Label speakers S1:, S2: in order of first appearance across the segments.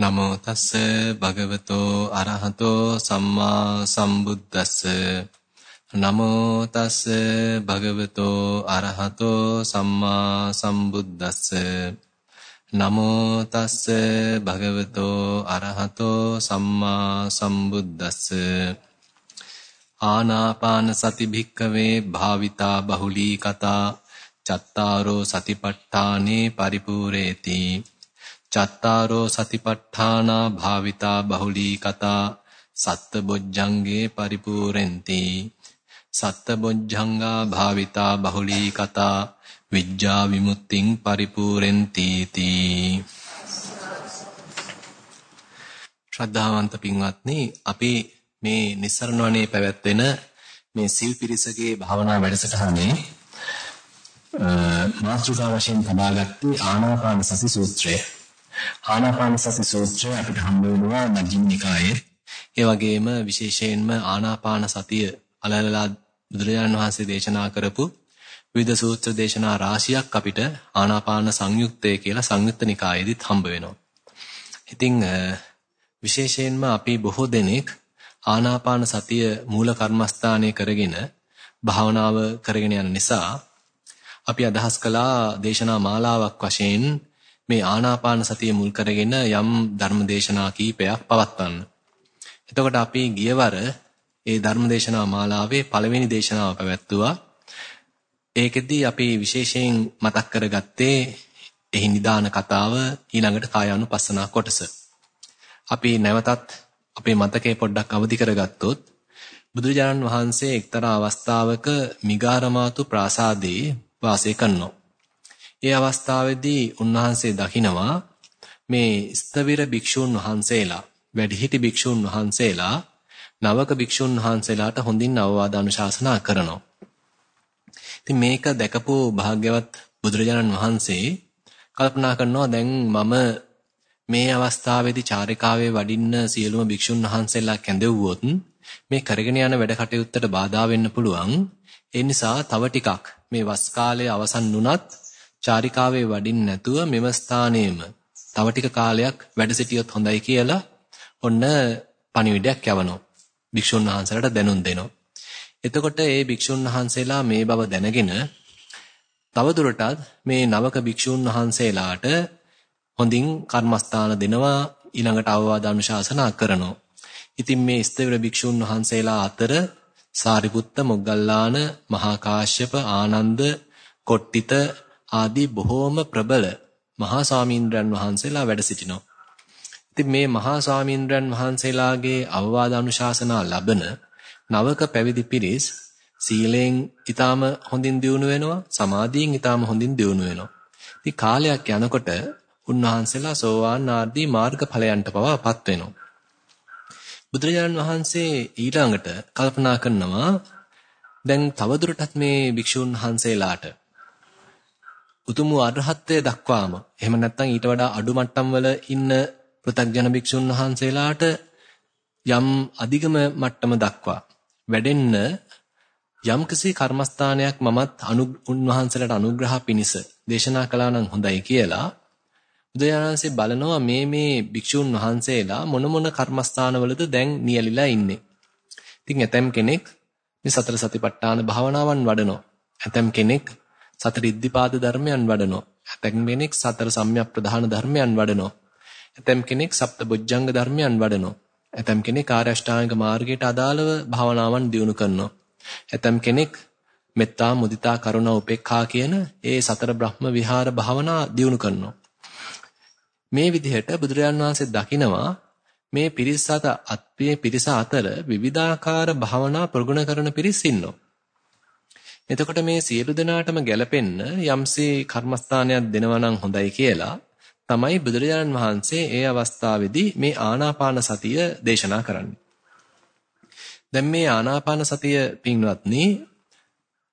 S1: නමෝ තස්ස භගවතෝ අරහතෝ සම්මා සම්බුද්දස්ස. නමෝ තස්ස භගවතෝ අරහතෝ සම්මා සම්බුද්දස්ස. නමෝ තස්ස භගවතෝ අරහතෝ සම්මා සම්බුද්දස්ස. ආනාපාන සති භික්කවේ භාවිතා බහුලී කතා චත්තාරෝ සතිපට්ඨානේ පරිපූර්ණේති. චත්තාරෝ සතිපට්ඨානා භාවිතා බහුලී කතා සත්ත පරිපූර්ණෙන්ති සත්ත බොජ්ජංගා භාවිතා බහුලී කතා විඥා විමුක්තිං පරිපූර්ණෙන්ති තී ශ්‍රද්ධාවන්ත පින්වත්නි අපි මේ නිස්සරණ වනේ පැවැත්වෙන මේ සිල් පිරිසගේ භාවනා වැඩසටහනේ මාතෘකා වශයෙන් තබාගත්තේ ආනාපාන සති සූත්‍රය. ආනාපාන සති සූත්‍රය අපිට හම්බ වෙනවා මජ්ක්‍ධිම නිකායේ. ඒ වගේම විශේෂයෙන්ම ආනාපාන සතිය අලලලා බුදුරජාණන් වහන්සේ දේශනා කරපු විවිධ සූත්‍ර දේශනා රාශියක් අපිට ආනාපාන සංයුක්තය කියලා සංයුක්ත නිකායේදීත් හම්බ වෙනවා. ඉතින් විශේෂයෙන්ම අපි බොහෝ දෙනෙක් ආනාපාන සතිය මූල කර්මස්ථානයේ කරගෙන භාවනාව කරගෙන යන නිසා අපි අදහස් කළා දේශනා මාලාවක් වශයෙන් මේ ආනාපාන සතිය මුල් කරගෙන යම් ධර්ම දේශනා කීපයක් පවත්වන්න. එතකොට අපි ගියවර ඒ ධර්ම දේශනා මාලාවේ පළවෙනි දේශනාව පැවැත්තුවා. ඒකෙදී අපි විශේෂයෙන් මතක් කරගත්තේ එහි නිදාන කතාව ඊළඟට කායානුපස්සනා කොටස. අපි නැවතත් අපේ මතකයේ පොඩ්ඩක් අවදි කරගත්තොත් බුදුරජාණන් වහන්සේ එක්තරා අවස්ථාවක මිගාරමාතු ප්‍රාසාදයේ වාසය කරනවා. ඒ අවස්ථාවේදී උන්වහන්සේ දකිනවා මේ ස්තවිර භික්ෂුන් වහන්සේලා වැඩිහිටි භික්ෂුන් වහන්සේලා නවක භික්ෂුන් වහන්සේලාට හොඳින් අවවාද අනුශාසනා කරනවා. ඉතින් මේක දැකපු භාග්‍යවත් බුදුරජාණන් වහන්සේ කල්පනා කරනවා දැන් මම මේ අවස්ථාවේදී චාරිකාවේ වඩින්න සියලුම භික්ෂුන් වහන්සේලා කැඳෙව්වොත් මේ කරගෙන යන වැඩ කටයුත්තට බාධා වෙන්න පුළුවන්. ඒ නිසා තව ටිකක් මේ වස් කාලය අවසන් වුණත් චාරිකාවේ වඩින්න නැතුව මෙම ස්ථානයේම තව ටික කාලයක් වැඩ සිටියොත් හොඳයි කියලා ඔන්න පණිවිඩයක් යවනවා. භික්ෂුන් වහන්සේලාට දැනුම් දෙනවා. එතකොට මේ භික්ෂුන් වහන්සේලා මේ බව දැනගෙන තවදුරටත් මේ නවක භික්ෂුන් වහන්සේලාට හොඳින් කර්මස්ථාන දෙනවා ඊළඟට අවවාද අනුශාසනා කරනවා. ඉතින් මේ ස්ථවිර භික්ෂුන් වහන්සේලා අතර සාරිපුත්ත මොග්ගල්ලාන මහා කාශ්‍යප ආනන්ද කොට්ටිත ආදී බොහෝම ප්‍රබල මහා ස්වාමීන්ද්‍රයන් වහන්සේලා වැඩ සිටිනවා. ඉතින් මේ මහා ස්වාමීන්ද්‍රයන් වහන්සේලාගේ අවවාද අනුශාසනා ලබන නවක පැවිදි පිරිස් සීලෙන් ඊටාම හොඳින් දියුණු වෙනවා සමාධියෙන් ඊටාම හොඳින් දියුණු වෙනවා. ඉතින් කාලයක් යනකොට උන්වහන්සේලා සෝවාන් ආර්දී මාර්ගඵලයන්ට පවාපත් වෙනවා. බුදුරජාණන් වහන්සේ ඊළඟට කල්පනා කරනවා දැන් තවදුරටත් මේ භික්ෂුන් වහන්සේලාට උතුම් අරහත්ත්වය දක්වාම එහෙම නැත්නම් ඊට වඩා අඩු මට්ටම් වල ඉන්න පෘථග්ජන භික්ෂුන් වහන්සේලාට යම් අධිගම මට්ටම දක්වා වැඩෙන්න යම්කිසි කර්මස්ථානයක් මමත් අනු උන්වහන්සේලාට අනුග්‍රහ පිණිස දේශනා කළා නම් හොඳයි කියලා බුදුරජාණන්සේ බලනවා මේ මේ භික්ෂුන් වහන්සේලා මොන මොන කර්මස්ථානවලද දැන් නියැලිලා ඉන්නේ. ඉතින් ඇතම් කෙනෙක් මේ සතර සතිපට්ඨාන භාවනාවන් වඩනවා. ඇතම් කෙනෙක් සතර ඉද්ධිපාද ධර්මයන් වඩනවා. ඇතැම් කෙනෙක් සතර සම්‍යක් ප්‍රධාන ධර්මයන් වඩනවා. ඇතැම් කෙනෙක් සප්ත බොජ්ජංග ධර්මයන් වඩනවා. ඇතැම් කෙනෙක් ආර්ය අෂ්ටාංග මාර්ගයට අදාළව භාවනාවන් දියුණු කරනවා. ඇතැම් කෙනෙක් මෙත්තා මුදිතා කරුණා උපේක්ඛා කියන ඒ සතර බ්‍රහ්ම විහාර භාවනා දියුණු කරනවා. මේ විදිහට බුදුරජාන් වහන්සේ දකිනවා මේ පිරිස අතර පිරිස අතර විවිධාකාර භාවනා ප්‍රගුණ කරන පිරිස් ඉන්නවා. එතකොට මේ සියලු දෙනාටම ගැළපෙන්න යම්සේ කර්මස්ථානයක් දෙනවා නම් හොඳයි කියලා තමයි බුදුරජාණන් වහන්සේ ඒ අවස්ථාවේදී මේ ආනාපාන සතිය දේශනා කරන්නේ. දැන් මේ ආනාපාන සතිය පින්වත්නි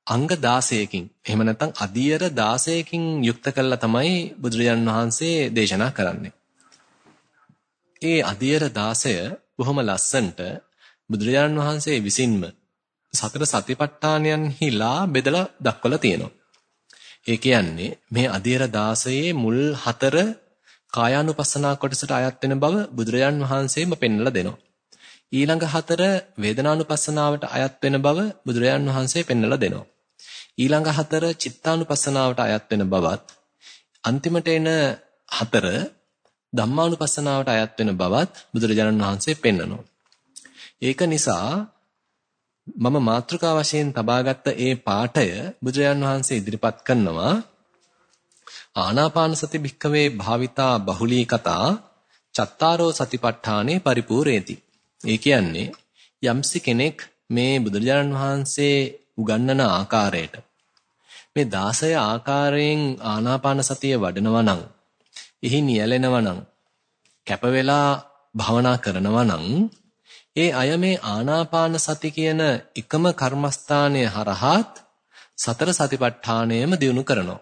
S1: අංග 16කින් එහෙම නැත්නම් අදියර 16කින් යුක්ත කළා තමයි බුදුරජාණන් වහන්සේ දේශනා කරන්නේ. ඒ අදියර 16 බොහොම ලස්සනට බුදුරජාණන් වහන්සේ විසින්ම සතර සතිපට්ඨානයන්හිලා බෙදලා දක්වලා තියෙනවා. ඒ කියන්නේ මේ අධීර 16 මුල් හතර කායානුපස්සනා කොටසට අයත් වෙන බව බුදුරජාන් වහන්සේම පෙන්වලා දෙනවා. ඊළඟ හතර වේදනානුපස්සනාවට අයත් වෙන බව බුදුරජාන් වහන්සේ පෙන්වලා දෙනවා. ඊළඟ හතර චිත්තානුපස්සනාවට අයත් වෙන බවත් අන්තිමට එන හතර ධම්මානුපස්සනාවට අයත් වෙන බවත් බුදුරජාණන් වහන්සේ පෙන්වනවා. ඒක නිසා මම මාතෘකා වශයෙන් තබාගත්ත ඒ පාඨය බුදුරජාණන් වහන්සේ ඉදිරිපත් කරනවා ආනාපාන සති භික්කවේ භාවිතා බහුලී කතා චත්තාරෝ සතිපට්ඨානේ පරිපූර්ණේති. ඒ කියන්නේ යම්සි කෙනෙක් මේ බුදුරජාණන් වහන්සේ උගන්වන ආකාරයට මේ 16 ආකාරයෙන් ආනාපාන සතිය වඩනවා නම් එහි නියැලෙනවා නම් කැප වෙලා භවනා කරනවා නම් ඒ අය මේ ආනාපාන සති කියන එකම කර්මස්ථානය හරහාත් සතර සතිපට්ඨානයම දිනු කරනවා.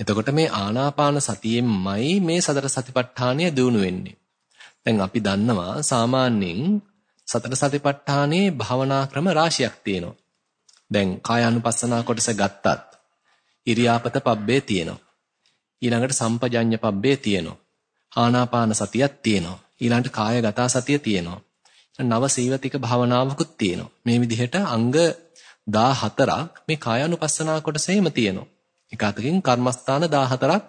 S1: එතකොට මේ ආනාපාන සතියෙන්මයි මේ සතර සතිපට්ඨානය දිනු වෙන්නේ. දැන් අපි දන්නවා සාමාන්‍යයෙන් සතර සතිපට්ඨානයේ භාවනා ක්‍රම රාශියක් තියෙනවා. දැන් කායානුපස්සනා කොටස ගත්තත් ඉරියාපත පබ්බේ තියෙනවා. ඊළඟට සම්පජඤ්ඤ පබ්බේ තියෙනවා. ආනාපාන සතියක් තියෙනවා. ඊළඟට කායගත සතිය තියෙනවා. නව සීවතික භාවනාවකුත් තියෙනවා. මේ විදිහට අංග 14ක් මේ කායानुපස්සනා කොටසේම තියෙනවා. එක අතකින් කර්මස්ථාන 14ක්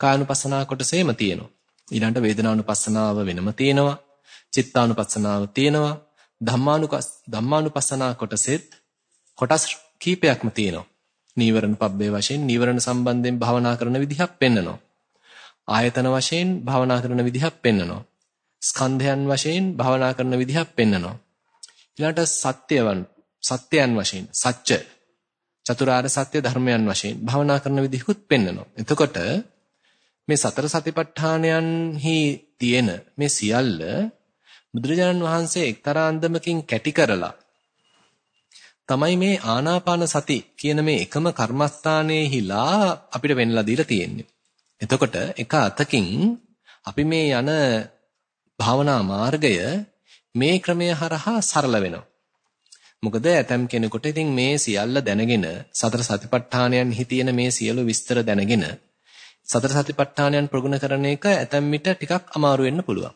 S1: කායानुපස්සනා කොටසේම තියෙනවා. ඊළඟට වේදනානුපස්සනාව වෙනම තියෙනවා. චිත්තානුපස්සනාව තියෙනවා. ධම්මානුකස් ධම්මානුපස්සනා කොටසෙත් කොටස් කීපයක්ම තියෙනවා. නීවරණ පබ්බේ වශයෙන් නීවරණ සම්බන්ධයෙන් භාවනා කරන විදිහක් පෙන්නනවා. ආයතන වශයෙන් භාවනා කරන විදිහක් පෙන්නනවා. ස්කන්ධයන් වශයෙන් භාවනා කරන විදිහක් පෙන්නනවා. ඊළඟට සත්‍යවන් සත්‍යයන් වශයෙන් සත්‍ය චතුරාර්ය සත්‍ය ධර්මයන් වශයෙන් භාවනා කරන විදිහකුත් පෙන්නනවා. එතකොට මේ සතර සතිපට්ඨානයන්හි තියෙන මේ සියල්ල බුදුරජාණන් වහන්සේ එක්තරා අන්දමකින් කැටි කරලා තමයි මේ ආනාපාන සති කියන මේ එකම කර්මස්ථානයේහිලා අපිට වෙන්නලා දීලා තියෙන්නේ. එතකොට එක අතකින් අපි මේ යන භාවනා මාර්ගය මේ ක්‍රමය හරහා සරල වෙනවා. මොකද ඇතම් කෙනෙකුට ඉතින් මේ සියල්ල දැනගෙන සතර සතිපට්ඨානයන්හි තියෙන මේ සියලු විස්තර දැනගෙන සතර සතිපට්ඨානයන් ප්‍රගුණ කරන එක ඇතම් විට ටිකක් අමාරු වෙන්න පුළුවන්.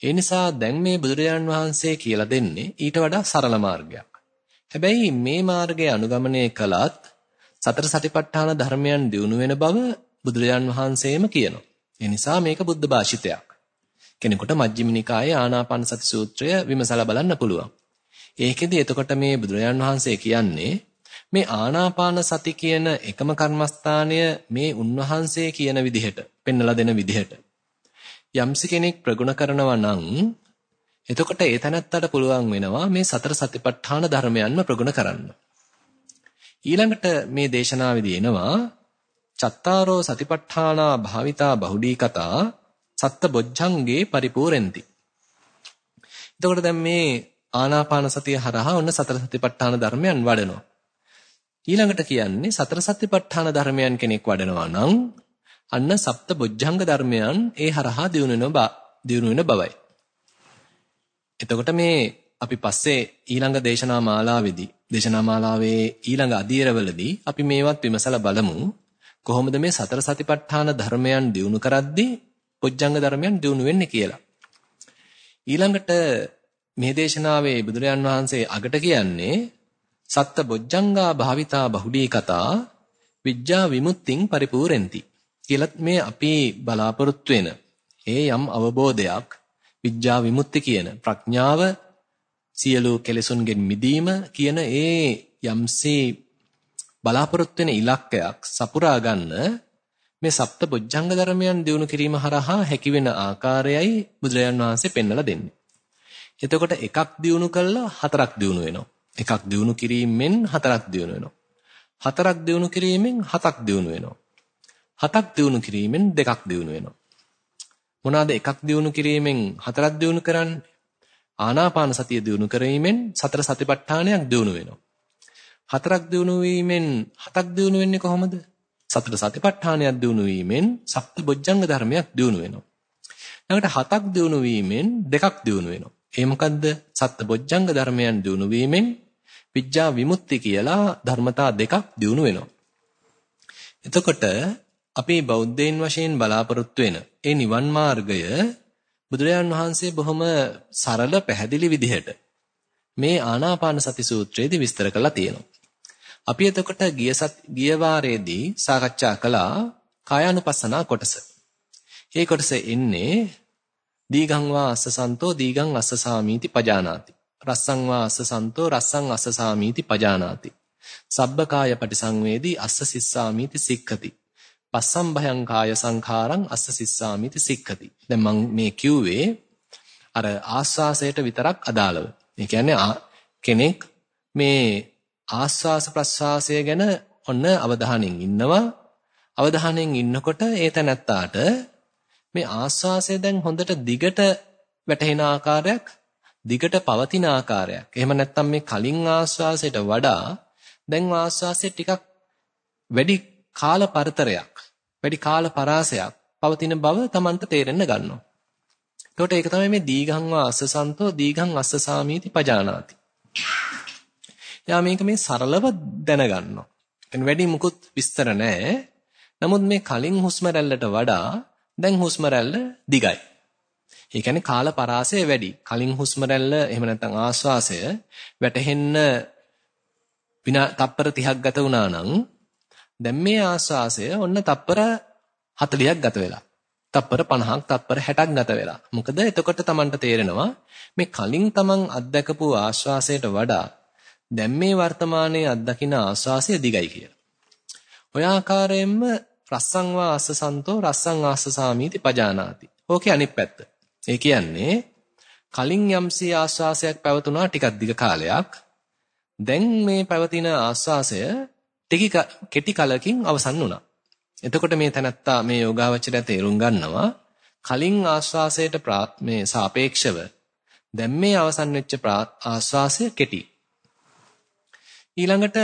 S1: ඒ නිසා දැන් මේ බුදුරජාණන් වහන්සේ කියලා දෙන්නේ ඊට වඩා සරල මාර්ගයක්. හැබැයි මේ මාර්ගය අනුගමනය කළත් සතර සතිපට්ඨාන ධර්මයන් දියුණු වෙන බව බුදුරජාණන් වහන්සේම කියනවා. ඒ නිසා මේක බුද්ධ භාෂිතයක්. කෙනෙකුට මජ්ක්‍ධිම නිකායේ ආනාපාන සති සූත්‍රය විමසලා බලන්න පුළුවන්. ඒකෙදි එතකොට මේ බුදුරජාණන් වහන්සේ කියන්නේ මේ ආනාපාන සති කියන එකම කර්මස්ථානය මේ උන්වහන්සේ කියන විදිහට පෙන්වලා දෙන විදිහට යම්සි කෙනෙක් ප්‍රගුණ කරනවා නම් එතකොට ඒ තැනත්තට පුළුවන් වෙනවා මේ සතර සතිපට්ඨාන ධර්මයන්ම ප්‍රගුණ කරන්න. ඊළඟට මේ දේශනාවේදී එනවා චත්තාරෝ සතිපට්ඨානා භාවිතා බහුඩී කතා සත්ත බොජ්ජංගේ පරිපූර්ණති. එතකොට දැන් මේ ආනාපාන සතිය හරහා ඔන්න සතර සතිපට්ඨාන ධර්මයන් වඩනවා. ඊළඟට කියන්නේ සතර සතිපට්ඨාන ධර්මයන් කෙනෙක් වඩනවා නම් අන්න සප්ත බොජ්ජංග ධර්මයන් ඒ හරහා දිනු වෙන බවයි. එතකොට මේ අපි පස්සේ ඊළඟ දේශනා මාලාවේදී දේශනා මාලාවේ ඊළඟ අධීරවලදී අපි මේවත් විමසලා බලමු කොහොමද මේ සතර සතිපට්ඨාන ධර්මයන් දිනු කරද්දී පොජ්ජංග ධර්මයන් දිනු වෙන්නේ කියලා. ඊළඟට මේ දේශනාවේ බුදුරජාන් වහන්සේ අගට කියන්නේ සත්ත බොජ්ජංගා භාවිතා බහුඩී කතා විඥා විමුක්තිං පරිපූර්ණಂತಿ කියලා මේ අපි බලාපොරොත්තු වෙන ඒ යම් අවබෝධයක් විඥා විමුක්ති කියන ප්‍රඥාව සියලු කෙලෙසුන්ගෙන් මිදීම කියන ඒ යම්සේ බලාපොරොත්තු වෙන ඉලක්කයක් සපුරා ගන්න මේ සප්ත බොජ්ජංග ධර්මයන් දිනු කිරීම හරහා හැකි වෙන ආකාරයයි බුදුරජාන් වහන්සේ පෙන්වලා දෙන්නේ. එතකොට එකක් දිනු කළා හතරක් දිනු වෙනවා. එකක් දිනු කිරීමෙන් හතරක් දිනු වෙනවා. හතරක් දිනු කිරීමෙන් හතක් දිනු වෙනවා. හතක් දිනු කිරීමෙන් දෙකක් දිනු වෙනවා. මොනවාද එකක් දිනු කිරීමෙන් හතරක් දිනු කරන්නේ? ආනාපාන සතිය දිනු කිරීමෙන් සතර සතිපට්ඨානයක් දිනු වෙනවා. හතරක් දිනු වීමෙන් හතක් දිනු වෙන්නේ කොහොමද? සතර සතිපට්ඨානයක් දිනු වීමෙන් සප්ත බොජ්ජංග ධර්මයක් දිනු වෙනවා. ඊළඟට හතක් දිනු වීමෙන් දෙකක් දිනු වෙනවා. ඒ මොකද්ද? සත්ත බොජ්ජංග ධර්මයන් දිනු වීමෙන් විඥා විමුක්ති කියලා ධර්මතා දෙකක් දිනු වෙනවා. එතකොට අපි බෞද්ධයින් වශයෙන් බලාපොරොත්තු වෙන ඒ නිවන් මාර්ගය බුදුරජාන් වහන්සේ බොහොම සරල පැහැදිලි විදිහට මේ ආනාපාන සති සූත්‍රයේදී විස්තර කරලා තියෙනවා. අපි එතකොට ගිය සත් ගිය වාරයේදී සාකච්ඡා කළා කායානුපස්සනා කොටස. ඒ කොටස එන්නේ දීගං වා අස්සසන්තෝ දීගං අස්සසාමීති පජානාති. රස්සං වා අස්සසන්තෝ රස්සං අස්සසාමීති පජානාති. සබ්බකාය පටිසංවේදී අස්ස සිස්සාමීති සික්ඛති. පස්සම් භයං කාය සංඛාරං අස්ස සිස්සාමීති සික්ඛති. දැන් මම මේ කිව්වේ අර ආස්වාසයට විතරක් අදාළව. ඒ කියන්නේ කෙනෙක් මේ ආස්වාස ප්‍රස්වාසය ගැන ඔන්න අවධානයෙන් ඉන්නවා. අවධානයෙන් ඉන්නකොට ඒ තැනත්තාට මේ ආස්වාසය දැන් හොඳට දිගට වැටෙන ආකාරයක් දිගට පවතින ආකාරයක්. එහෙම නැත්නම් මේ කලින් ආස්වාසයට වඩා දැන් ආස්වාසය ටිකක් වැඩි කාල පරතරයක් වැඩි කාල පරාසයක් පවතින බව Tamanට තේරෙන්න ගන්නවා. එතකොට ඒක තමයි මේ දීඝං වා අස්සසන්තෝ දීඝං අස්සසාමීති පජානාති. යා මේක මේ සරලව දැනගන්නවා. එතන වැඩි මුකුත් විස්තර නැහැ. නමුත් මේ කලින් හුස්ම වඩා දැන් හුස්ම දිගයි. ඒ කියන්නේ කාල පරාසය වැඩි. කලින් හුස්ම රැල්ල එහෙම නැත්නම් ආශ්වාසය වැටෙන්න විනා තප්පර 30ක් ගත වුණා නම් දැන් මේ ආශ්වාසය ඔන්න තප්පර 40ක් ගත වෙලා. තප්පර 50ක් තප්පර 60ක් ගත වෙලා. මොකද එතකොට Tamanට තේරෙනවා මේ කලින් Taman අත්දකපු ආශ්වාසයට වඩා දැන් මේ වර්තමානයේ අත්දකින ආශ්වාසය දිගයි කියලා. ඔය ආකාරයෙන්ම රස්සං වා අස්සසන්තෝ රස්සං ආස්සසාමීති පජානාති. ඕකේ අනිත් පැත්ත. ඒ කියන්නේ කලින් යම්සී ආශ්වාසයක් පැවතුනා ටිකක් දිග කාලයක්. දැන් මේ පැවතින ආශ්වාසය ටික කෙටි කලකින් අවසන් වුණා. එතකොට මේ තැනත්තා මේ යෝගාවචරය තේරුම් ගන්නවා කලින් ආශ්වාසයට මේ සාපේක්ෂව දැන් මේ අවසන් වෙච්ච ආශ්වාසය කෙටි. ඊළඟට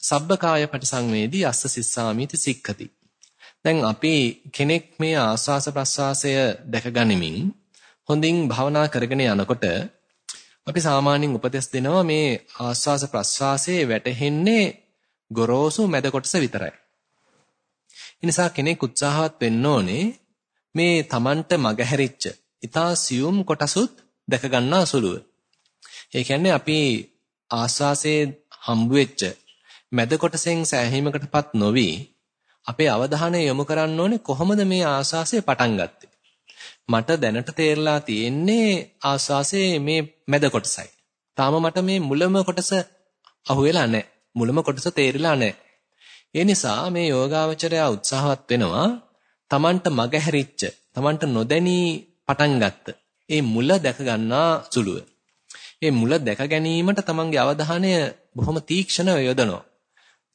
S1: සබ්බකාය පටිසංවේදී අස්ස සිස්සාමිති සික්ඛති. දැන් අපි කෙනෙක් මේ ආස්වාස ප්‍රස්වාසය දැක ගනිමින් හොඳින් භවනා කරගෙන යනකොට අපි සාමාන්‍යයෙන් උපදෙස් දෙනවා මේ ආස්වාස ප්‍රස්වාසයේ වැටෙන්නේ ගොරෝසු මැද කොටස විතරයි. ඒ නිසා කෙනෙක් උත්සාහවත් වෙන්න ඕනේ මේ Tamanට මගහැරිච්ච ඊතා සියුම් කොටසුත් දැක ගන්නා සුළුව. ඒ කියන්නේ අපි ආස්වාසයේ හම්බ වෙච්ච මැද කොටසෙන් සෑහීමකටපත් නොවි අපේ අවධානය යොමු කරන්න ඕනේ කොහොමද මේ ආස්වාසය පටන් ගත්තේ. මට දැනට තේරලා තියෙන්නේ ආස්වාසයේ මේ මැද කොටසයි. තාම මට මේ මුලම කොටස අහුවෙලා නැහැ. මුලම කොටස තේරිලා නැහැ. ඒ නිසා මේ යෝගාවචරය උත්සාහවත් වෙනවා Tamanට මගහැරිච්ච, Tamanට නොදැනී පටන් ගත්ත ඒ මුල දැක ගන්නා සුළුව. ඒ මුල දැක ගැනීමට Tamanගේ අවධානය බොහොම තීක්ෂණව යොදනවා.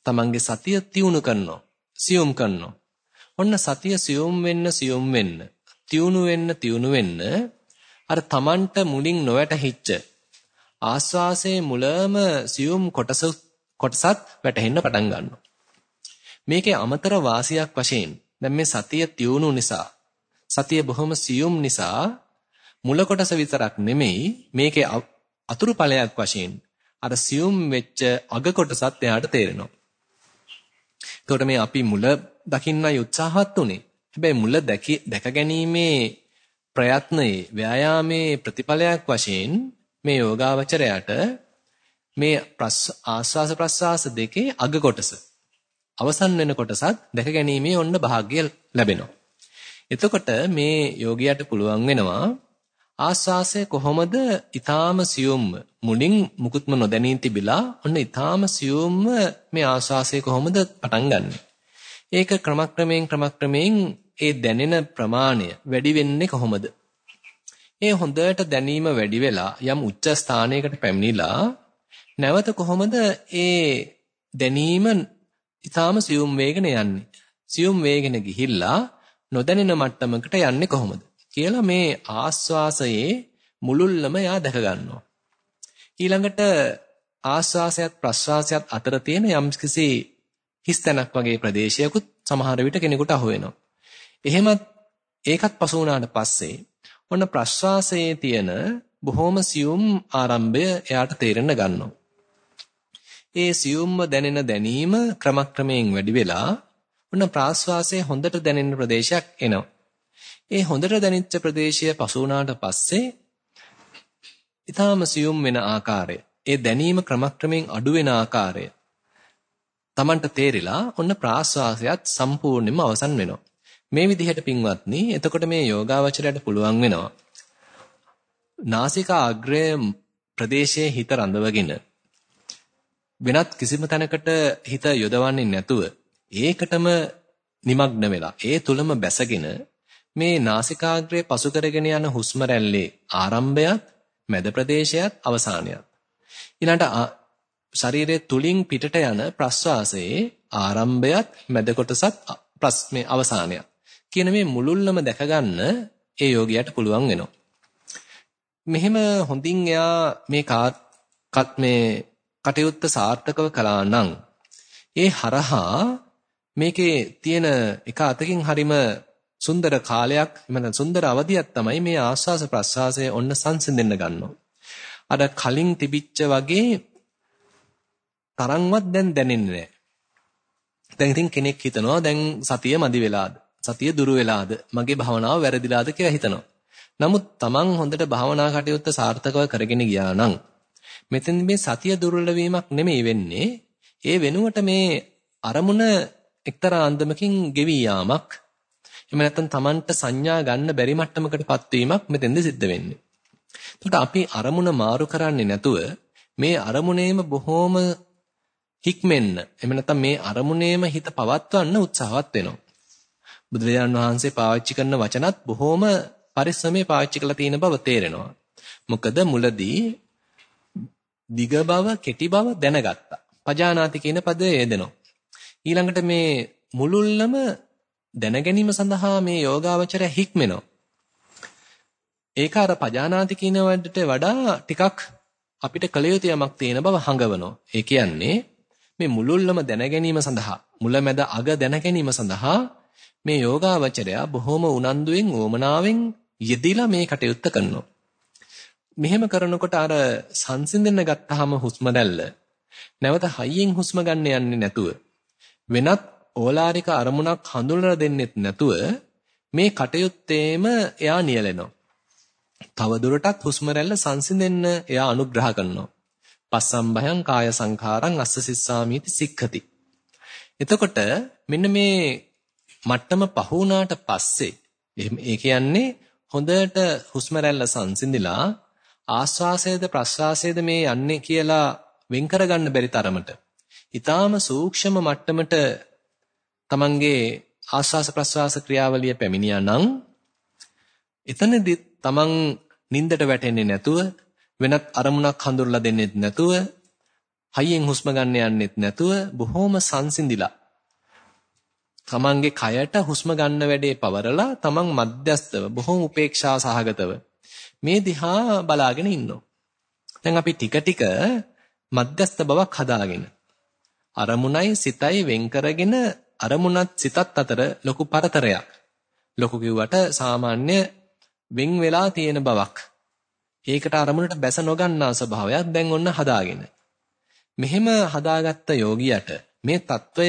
S1: Tamanගේ සතිය තියුණු කරනවා. සියුම් කරනවා. ඔන්න සතිය සියුම් වෙන්න සියුම් වෙන්න, තියුණු වෙන්න තියුණු වෙන්න අර Tamanට මුලින් නොවැටහිච්ච ආස්වාසයේ මුලම සියුම් කොටස කොටසත් වැටහෙන්න පටන් ගන්නවා. මේකේ අමතර වාසියක් වශයෙන් දැන් මේ සතිය තියුණු නිසා සතිය බොහොම සියුම් නිසා මුල කොටස විතරක් නෙමෙයි මේකේ අතුරු ඵලයක් වශයෙන් අර සියුම් වෙච්ච අග කොටසත් එයාට තේරෙනවා. එතකොට මේ අපි මුල දකින්නයි උත්සාහවත් උනේ. හැබැයි මුල දැක ගැනීමේ ප්‍රයත්නයේ ව්‍යායාමයේ ප්‍රතිඵලයක් වශයෙන් මේ යෝගාවචරයට මේ ආස්වාස ප්‍රස්වාස දෙකේ අග කොටස අවසන් වෙන කොටසත් දැක ගැනීමේ ඔන්න භාග්ය ලැබෙනවා. එතකොට මේ යෝගියාට පුළුවන් වෙනවා ආස්වාසය කොහොමද ඊටාම සියුම්ම මුලින් මුකුත්ම නොදැනී තිබිලා ඔන්න ඊටාම සියුම්ම මේ ආස්වාසය කොහොමද පටන් ගන්නෙ? ඒක ක්‍රමක්‍රමයෙන් ක්‍රමක්‍රමයෙන් ඒ දැනෙන ප්‍රමාණය වැඩි වෙන්නේ කොහොමද? ඒ හොඳට දැනීම වැඩි වෙලා යම් උච්ච ස්ථානයකට පැමිණිලා නැවත කොහොමද ඒ දැනීම ඊටාම සියුම් වේගන යන්නේ? සියුම් වේගන ගිහිල්ලා නොදැනෙන මට්ටමකට යන්නේ කොහොමද? කියලා මේ ආස්වාසයේ මුලුල්ලම යා දැක ගන්නවා. ඊළඟට ආස්වාසයත් ප්‍රස්වාසයත් අතර තියෙන යම්කිසි හිස්තැනක් වගේ ප්‍රදේශයකුත් සමහර විට කෙනෙකුට අහු වෙනවා. එහෙමත් ඒකත් පසු වුණාට පස්සේ ඔන්න ප්‍රස්වාසයේ තියෙන බොහොම සියුම් ආරම්භය එයාට තේරෙන්න ගන්නවා. ඒ සියුම්ම දැනෙන දැනීම ක්‍රමක්‍රමයෙන් වැඩි වෙලා ඔන්න ප්‍රාශ්වාසයේ හොඳට දැනෙන ප්‍රදේශයක් එනවා. ඒ හොඳට දැනෙච්ච ප්‍රදේශය පසු වුණාට පස්සේ ඊටාම සියුම් වෙන ආකාරය, ඒ දැනීම ක්‍රමක්‍රමයෙන් අඩු වෙන ආකාරය Tamanට තේරිලා ඔන්න ප්‍රාශ්වාසයත් සම්පූර්ණයෙන්ම අවසන් වෙනවා. මේ විදිහට පින්වත්නි එතකොට මේ යෝගාවචරයට පුළුවන් වෙනවා. නාසිකා අග්‍රය ප්‍රදේශයේ හිත රඳවගෙන වෙනත් කිසිම තැනකට හිත යොදවන්නේ නැතුව ඒකටම নিমগ্ন වෙලා ඒ තුලම බැසගෙන මේ නාසිකාග්‍රේ පසු කරගෙන යන හුස්ම රැල්ලේ ආරම්භයත් මැද ප්‍රදේශයත් අවසානයත් ඊළඟට ශරීරයේ තුලින් පිටට යන ප්‍රස්වාසයේ ආරම්භයත් මැද කොටසත් ප්‍රස්මේ අවසානයත් කියන මේ මුලුල්ලම දැක ගන්න ඒ යෝගියාට පුළුවන් වෙනවා. මෙහෙම හොඳින් එයා මේ කාත් මේ කටයුත්ත සාර්ථකව කළා නම් ඒ හරහා මේකේ තියෙන එක අතකින් හරීම සුන්දර කාලයක් එමෙන්න සුන්දර අවධියක් තමයි මේ ආස්වාස ප්‍රස්වාසය ඔන්න සංසිඳෙන්න ගන්නවා. අර කලින් තිබිච්ච වගේ තරම්වත් දැන් දැනෙන්නේ නැහැ. දැන් ඉතින් කෙනෙක් හිතනවා දැන් සතිය මදි වෙලාද? සතිය දුරු වෙලාද? මගේ භවනාව වැරදිලාද කියලා හිතනවා. නමුත් Taman හොඳට භවනා කටයුත්ත සාර්ථකව කරගෙන ගියා නම් මෙතෙන් මේ සතිය දුර්වල වීමක් නෙමෙයි වෙන්නේ. ඒ වෙනුවට මේ අරමුණ එක්තරා අන්දමකින් ගෙවි යාමක් එහෙම නැත්නම් Tamanට සංඥා ගන්න බැරි මට්ටමකටපත් වීමක් මෙතෙන්ද සිද්ධ වෙන්නේ. එතකොට අපි අරමුණ මාරු කරන්නේ නැතුව මේ අරමුණේම බොහොම හික්මෙන්න එහෙම නැත්නම් මේ අරමුණේම හිත පවත්වන්න උත්සාහවත් වෙනවා. බුදුරජාණන් වහන්සේ පාවිච්චි කරන වචනත් බොහොම පරිස්සමේ පාවිච්චි කරලා තියෙන බව තේරෙනවා. මොකද මුලදී දිග බව, කෙටි බව දැනගත්තා. පජානාති කියන පදය යෙදෙනවා. ඊළඟට මේ මුලුල්ලම දැනගැනීම සඳහා මේ යෝගාවචරය හික්මෙනවා. ඒක අර පජානාති කියන වඩා ටිකක් අපිට කළ යුතු යමක් තියෙන බව හඟවනවා. ඒ කියන්නේ මේ මුලුල්ලම දැනගැනීම සඳහා මුලැමැද අග දැනගැනීම සඳහා මේ යෝගාවචරයා බොහොම උනන්දුවෙන් ඕමනාවෙන් යෙදিলা මේ කටයුත්ත කරනවා. මෙහෙම කරනකොට අර සංසිඳෙන්න ගත්තාම හුස්ම දැල්ල නැවත හයියෙන් හුස්ම ගන්න යන්නේ නැතුව වෙනත් ඕලාරික අරමුණක් හඳුනලා දෙන්නෙත් නැතුව මේ කටයුත්තේම එයා නියැලෙනවා. තව දුරටත් හුස්ම රැල්ල සංසිඳෙන්න එයා අනුග්‍රහ කරනවා. පස්සම්භයං කාය සංඛාරං අස්ස සිස්සාමීති සික්ඛති. එතකොට මෙන්න මේ මට්ටම පහ වුණාට පස්සේ ඒ කියන්නේ හොඳට හුස්ම රැල්ල සංසිඳිලා ආස්වාසයේද ප්‍රස්වාසයේද මේ යන්නේ කියලා වෙන් කරගන්න බැරි තරමට ඊටාම සූක්ෂම මට්ටමට තමන්ගේ ආස්වාස ප්‍රස්වාස ක්‍රියාවලිය පැමිණියා නම් එතනදී තමන් නින්දට වැටෙන්නේ නැතුව වෙනත් අරමුණක් හඳුරලා දෙන්නෙත් නැතුව හයියෙන් හුස්ම ගන්න යන්නෙත් නැතුව බොහොම සංසිඳිලා තමන්ගේ කයට හුස්ම ගන්න වැඩේ පවරලා තමන් මධ්‍යස්තව බොහොම උපේක්ෂා සහගතව මේ දිහා බලාගෙන ඉන්නවා. දැන් අපි ටික ටික මධ්‍යස්ත බවක් හදාගෙන අරමුණයි සිතයි වෙන් කරගෙන අරමුණත් සිතත් අතර ලොකු පරතරයක්. ලොකු කිව්වට සාමාන්‍ය වෙන් වෙලා තියෙන බවක්. ඒකට අරමුණට බැස නොගන්නා ස්වභාවයක් දැන් ඔන්න හදාගෙන. මෙහෙම හදාගත්ත යෝගියට මේ తত্ত্বය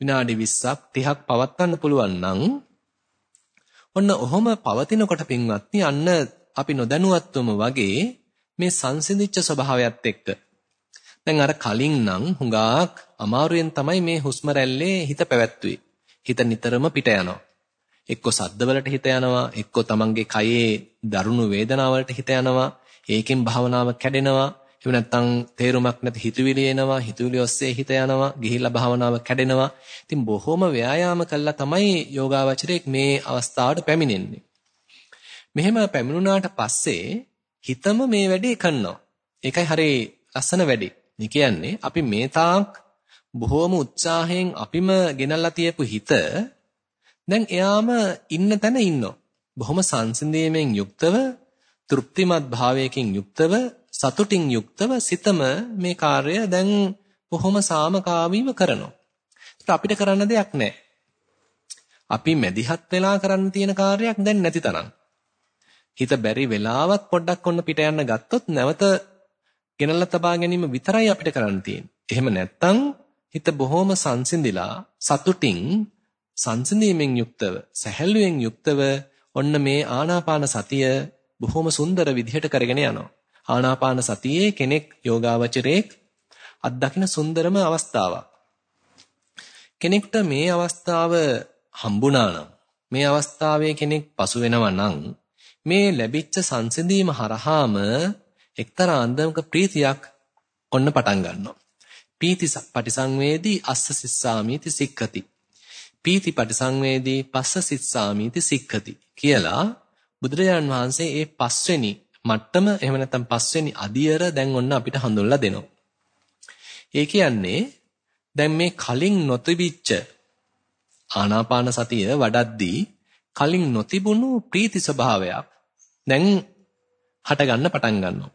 S1: විනාඩි 20ක් 30ක් පවත්වන්න පුළුවන් නම් ඔන්න ඔහොම පවතිනකොට පින්වත්නි අන්න අපි නොදැනුවත්වම වගේ මේ සංසිඳිච්ච ස්වභාවයත් එක්ක දැන් අර කලින් නම් හුඟක් අමාරුවෙන් තමයි මේ හුස්ම රැල්ලේ හිත පැවැත්වුවේ. හිත නිතරම පිට යනවා. එක්ක සද්දවලට හිත යනවා, එක්ක තමන්ගේ කයේ දරුණු වේදනාවලට හිත යනවා. ඒකෙන් භාවනාව කැඩෙනවා. එහෙම නැත්නම් තේරුමක් නැති හිතුවිලි එනවා හිතුවිලි ඔස්සේ හිත යනවා ගිහිල්ලා භාවනාව කැඩෙනවා ඉතින් බොහොම ව්‍යායාම කළා තමයි යෝගාවචරයේ මේ අවස්ථාවට පැමිණෙන්නේ මෙහෙම පැමිණුණාට පස්සේ හිතම මේ වැඩේ කරනවා ඒකයි හරි ලස්සන වැඩේ මේ කියන්නේ අපි මේ තාක් බොහොම උත්සාහයෙන් අපිම ගෙනල්ලා තියපු හිත දැන් එයාම ඉන්න තැන ඉන්නවා බොහොම සංසිඳීමෙන් යුක්තව තෘප්තිමත් භාවයකින් යුක්තව සතුටින් යුක්තව සිතම මේ කාර්යය දැන් බොහොම සාමකාමීව කරනවා. ඒත් අපිට කරන්න දෙයක් නැහැ. අපි මැදිහත් වෙලා කරන්න තියෙන කාර්යයක් දැන් නැති තරම්. හිත බැරි වෙලාවත් පොඩ්ඩක් ඔන්න පිට යන්න ගත්තොත් නැවත ගෙනල්ලා තබා ගැනීම විතරයි අපිට කරන්න තියෙන්නේ. එහෙම නැත්නම් හිත බොහොම සංසිඳිලා සතුටින් සංසිඳීමෙන් යුක්තව සැහැල්ලුවෙන් යුක්තව ඔන්න මේ ආනාපාන සතිය බොහොම සුන්දර විදිහට කරගෙන යනවා. ආනාපාන සතියේ කෙනෙක් යෝගාවචරයේ අත්දකින්න සුන්දරම අවස්ථාවක්. කෙනෙක්ට මේ අවස්ථාව හම්බුණා නම් මේ අවස්ථාවේ කෙනෙක් පසු වෙනවා නම් මේ ලැබිච්ච සංසිඳීම හරහාම එක්තරා අන්දමක ප්‍රීතියක් ඔන්න පටන් ගන්නවා. පීති පටිසංවේදී අස්ස සිස්සාමීති සික්ඛති. පීති පටිසංවේදී පස්ස සිස්සාමීති සික්ඛති කියලා බුදුරජාන් වහන්සේ ඒ පස්වෙනි මට්ටම එහෙම නැත්නම් පස්වෙනි අදියර දැන් ඔන්න අපිට හඳුන්ලා දෙනවා. ඒ කියන්නේ දැන් මේ කලින් නොතිබිච්ච ආනාපාන සතිය වඩද්දී කලින් නොතිබුණු ප්‍රීති ස්වභාවයක් දැන් හට ගන්න පටන් ගන්නවා.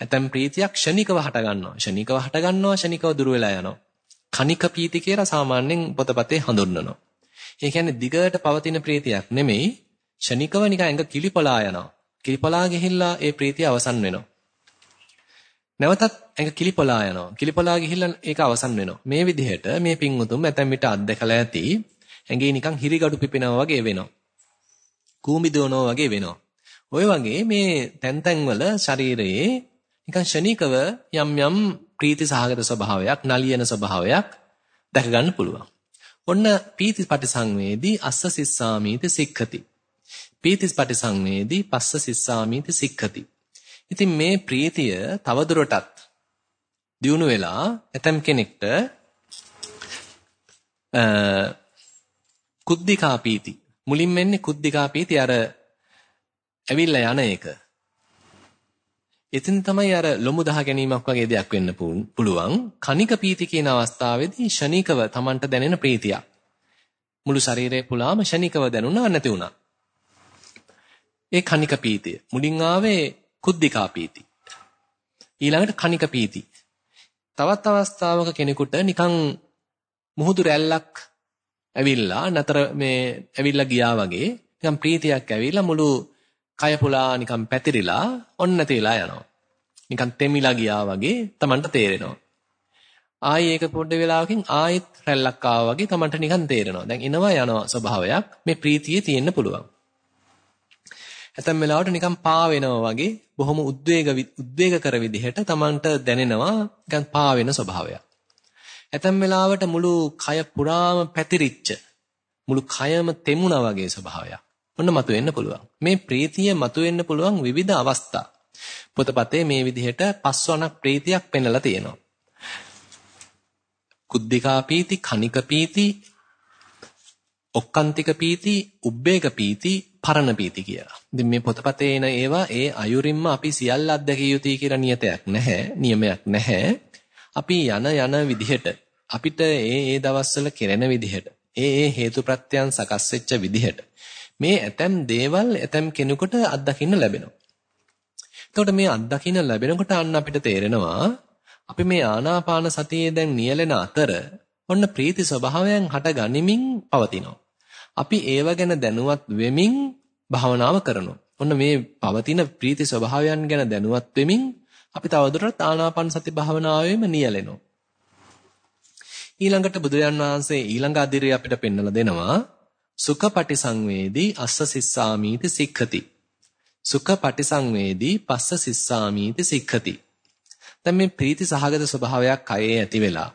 S1: ඇතම් ප්‍රීතියක් ෂණිකව හට ගන්නවා. ෂණිකව හට ගන්නවා ෂණිකව දුර වෙලා යනවා. කනික ප්‍රීති කියලා සාමාන්‍යයෙන් පොතපතේ හඳුන්වනවා. ඒ කියන්නේ දිගට පවතින ප්‍රීතියක් නෙමෙයි ෂණිකව නිකන් ඇඟ කිලිපලා යනවා. කිලිපලා ගිහිල්ලා ඒ ප්‍රීතිය අවසන් වෙනවා. නැවතත් ඇඟ කිලිපලා යනවා. කිලිපලා ගිහිල්ලා ඒක අවසන් වෙනවා. මේ විදිහට මේ පිංගුතුම් ඇතැම් විට අත්දකලා ඇති ඇඟේ නිකන් හිරිගඩු පිපෙනවා වගේ වෙනවා. කූඹි දෝනවා වගේ වෙනවා. ඔය වගේ මේ තැන් තැන්වල ශරීරයේ නිකන් ෂණිකව යම් යම් ප්‍රීති සහගත ස්වභාවයක්, නලියන ස්වභාවයක් දැක ගන්න පුළුවන්. ඔන්න පීතිපටි සංවේදී අස්ස සිස්සාමීති සික්ඛති. පීතිපටි සංවේදී පස්ස සිස්සාමීති සික්ඛති. ඉතින් මේ ප්‍රීතිය තවදුරටත් දියුණු වෙලා ඇතම් කෙනෙක්ට කුද්ධිකා පීති මුලින් වෙන්නේ කුද්ධිකා පීති අර ඇවිල්ලා යන එක. එතන තමයි අර ලොමු දහ ගැනීමක් වගේ දෙයක් වෙන්න පුළුවන්. කනික පීති කියන අවස්ථාවේදී ෂණිකව Tamanට දැනෙන ප්‍රීතියක්. මුළු ශරීරය පුලාම ෂණිකව දැනුණා නැති වුණා. ඒ කනික පීතිය. මුලින් ආවේ කුද්ධිකා පීති. ඊළඟට කනික පීති. තවත් අවස්ථාවක කෙනෙකුට නිකන් මුහුදු රැල්ලක් ඇවිල්ලා නතර මේ ඇවිල්ලා ගියා වගේ නිකන් ප්‍රීතියක් ඇවිල්ලා මුළු කය පුලා නිකන් පැතිරිලා ඔන්න නැති වෙලා යනවා. නිකන් තෙමිලා ගියා වගේ Tamanට තේරෙනවා. ආයි ඒක පොඩ්ඩ වෙලාවකින් ආයෙත් රැල්ලක් ආවා වගේ Tamanට නිකන් තේරෙනවා. දැන් එනවා යනවා ස්වභාවයක් මේ ප්‍රීතියේ තියෙන්න පුළුවන්. ඇතැම් වෙලාවට නිකන් පා වෙනවා වගේ බොහොම උද්වේග උද්වේග කර විදිහට Tamanට දැනෙනවා නිකන් පා වෙන ස්වභාවයක්. ඇතැම් වෙලාවට මුළු කය පුරාම පැතිරිච්ච මුළු කයම තෙමුණා වගේ ස්වභාවයක්. ඔන්න මතුවෙන්න පුළුවන්. මේ ප්‍රීතිය මතුවෙන්න පුළුවන් විවිධ අවස්ථා. පොතපතේ මේ විදිහට පස්වනක් ප්‍රීතියක් පෙන්වලා තියෙනවා. කුද්ධිකා පීති, කනික පීති, ඔක්කාන්තික පීති, උබ්බේක පීති, පරණ පීති කියලා. ඉතින් මේ පොතපතේ එන ඒවා ඒ අයුරින්ම අපි සියල්ල අත්දැකිය යුතුයි කියලා නියතයක් නැහැ, නියමයක් නැහැ. අපි යන යන විදිහට අපිට ඒ ඒ දවස්වල කෙරෙන විදිහට ඒ ඒ හේතු ප්‍රත්‍යයන් සකස් වෙච්ච විදිහට මේ ඇතම් දේවල් ඇතම් කෙනෙකුට අත්දකින්න ලැබෙනවා. එතකොට මේ අත්දකින්න ලැබෙනකොට අන්න අපිට තේරෙනවා අපි මේ ආනාපාන සතියේ දැන් නියැලෙන අතර ඔන්න ප්‍රීති ස්වභාවයන් හට ගනිමින් පවතිනවා. අපි ඒව ගැන දැනුවත් වෙමින් භාවනාව කරනවා. ඔන්න මේ පවතින ප්‍රීති ස්වභාවයන් ගැන දැනුවත් වෙමින් අපි තවදුරටත් ආනාපාන සති භාවනාවෙම නියැලෙනවා. ඊළඟට බුදුරජාන් වහන්සේ ඊළඟ අදිරිය අපිට පෙන්වලා දෙනවා සුඛ පටිසංවේදී අස්ස සිස්සාමීති සික්ඛති. සුඛ පටිසංවේදී පස්ස සිස්සාමීති සික්ඛති. දැන් මේ ප්‍රීති සහගත ස්වභාවයක් කයේ ඇති වෙලා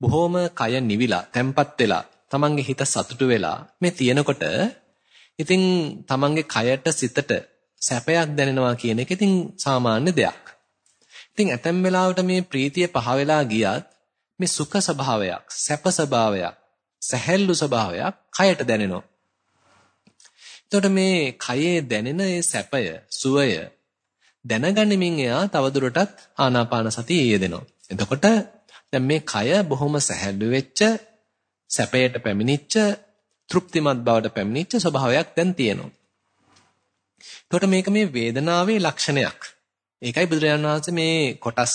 S1: බොහොම කය නිවිලා තැම්පත් වෙලා තමන්ගේ හිත සතුටු වෙලා මේ තියෙනකොට ඉතින් තමන්ගේ කයට සිතට සැපයක් දැනෙනවා කියන එක ඉතින් සාමාන්‍ය දෙයක්. ඉතින් ඇතැම් වෙලාවට මේ ප්‍රීතිය පහ වෙලා ගියත් මේ සුඛ ස්වභාවයක් සැප ස්වභාවයක් සැහැල්ලු ස්වභාවයක් කයට දැනෙනවා. එතකොට මේ කයේ දැනෙන ඒ සැපය, සුවය දැනගැනීමෙන් එයා තවදුරටත් ආනාපාන සතිය යෙදෙනවා. එතකොට දැන් මේ කය බොහොම සැහැල්ලු වෙච්ච, සැපයට පැමිණිච්ච, තෘප්තිමත් බවට පැමිණිච්ච ස්වභාවයක් දැන් තියෙනවා. එතකොට මේක මේ වේදනාවේ ලක්ෂණයක්. ඒකයි බුදුරජාණන් වහන්සේ මේ කොටස්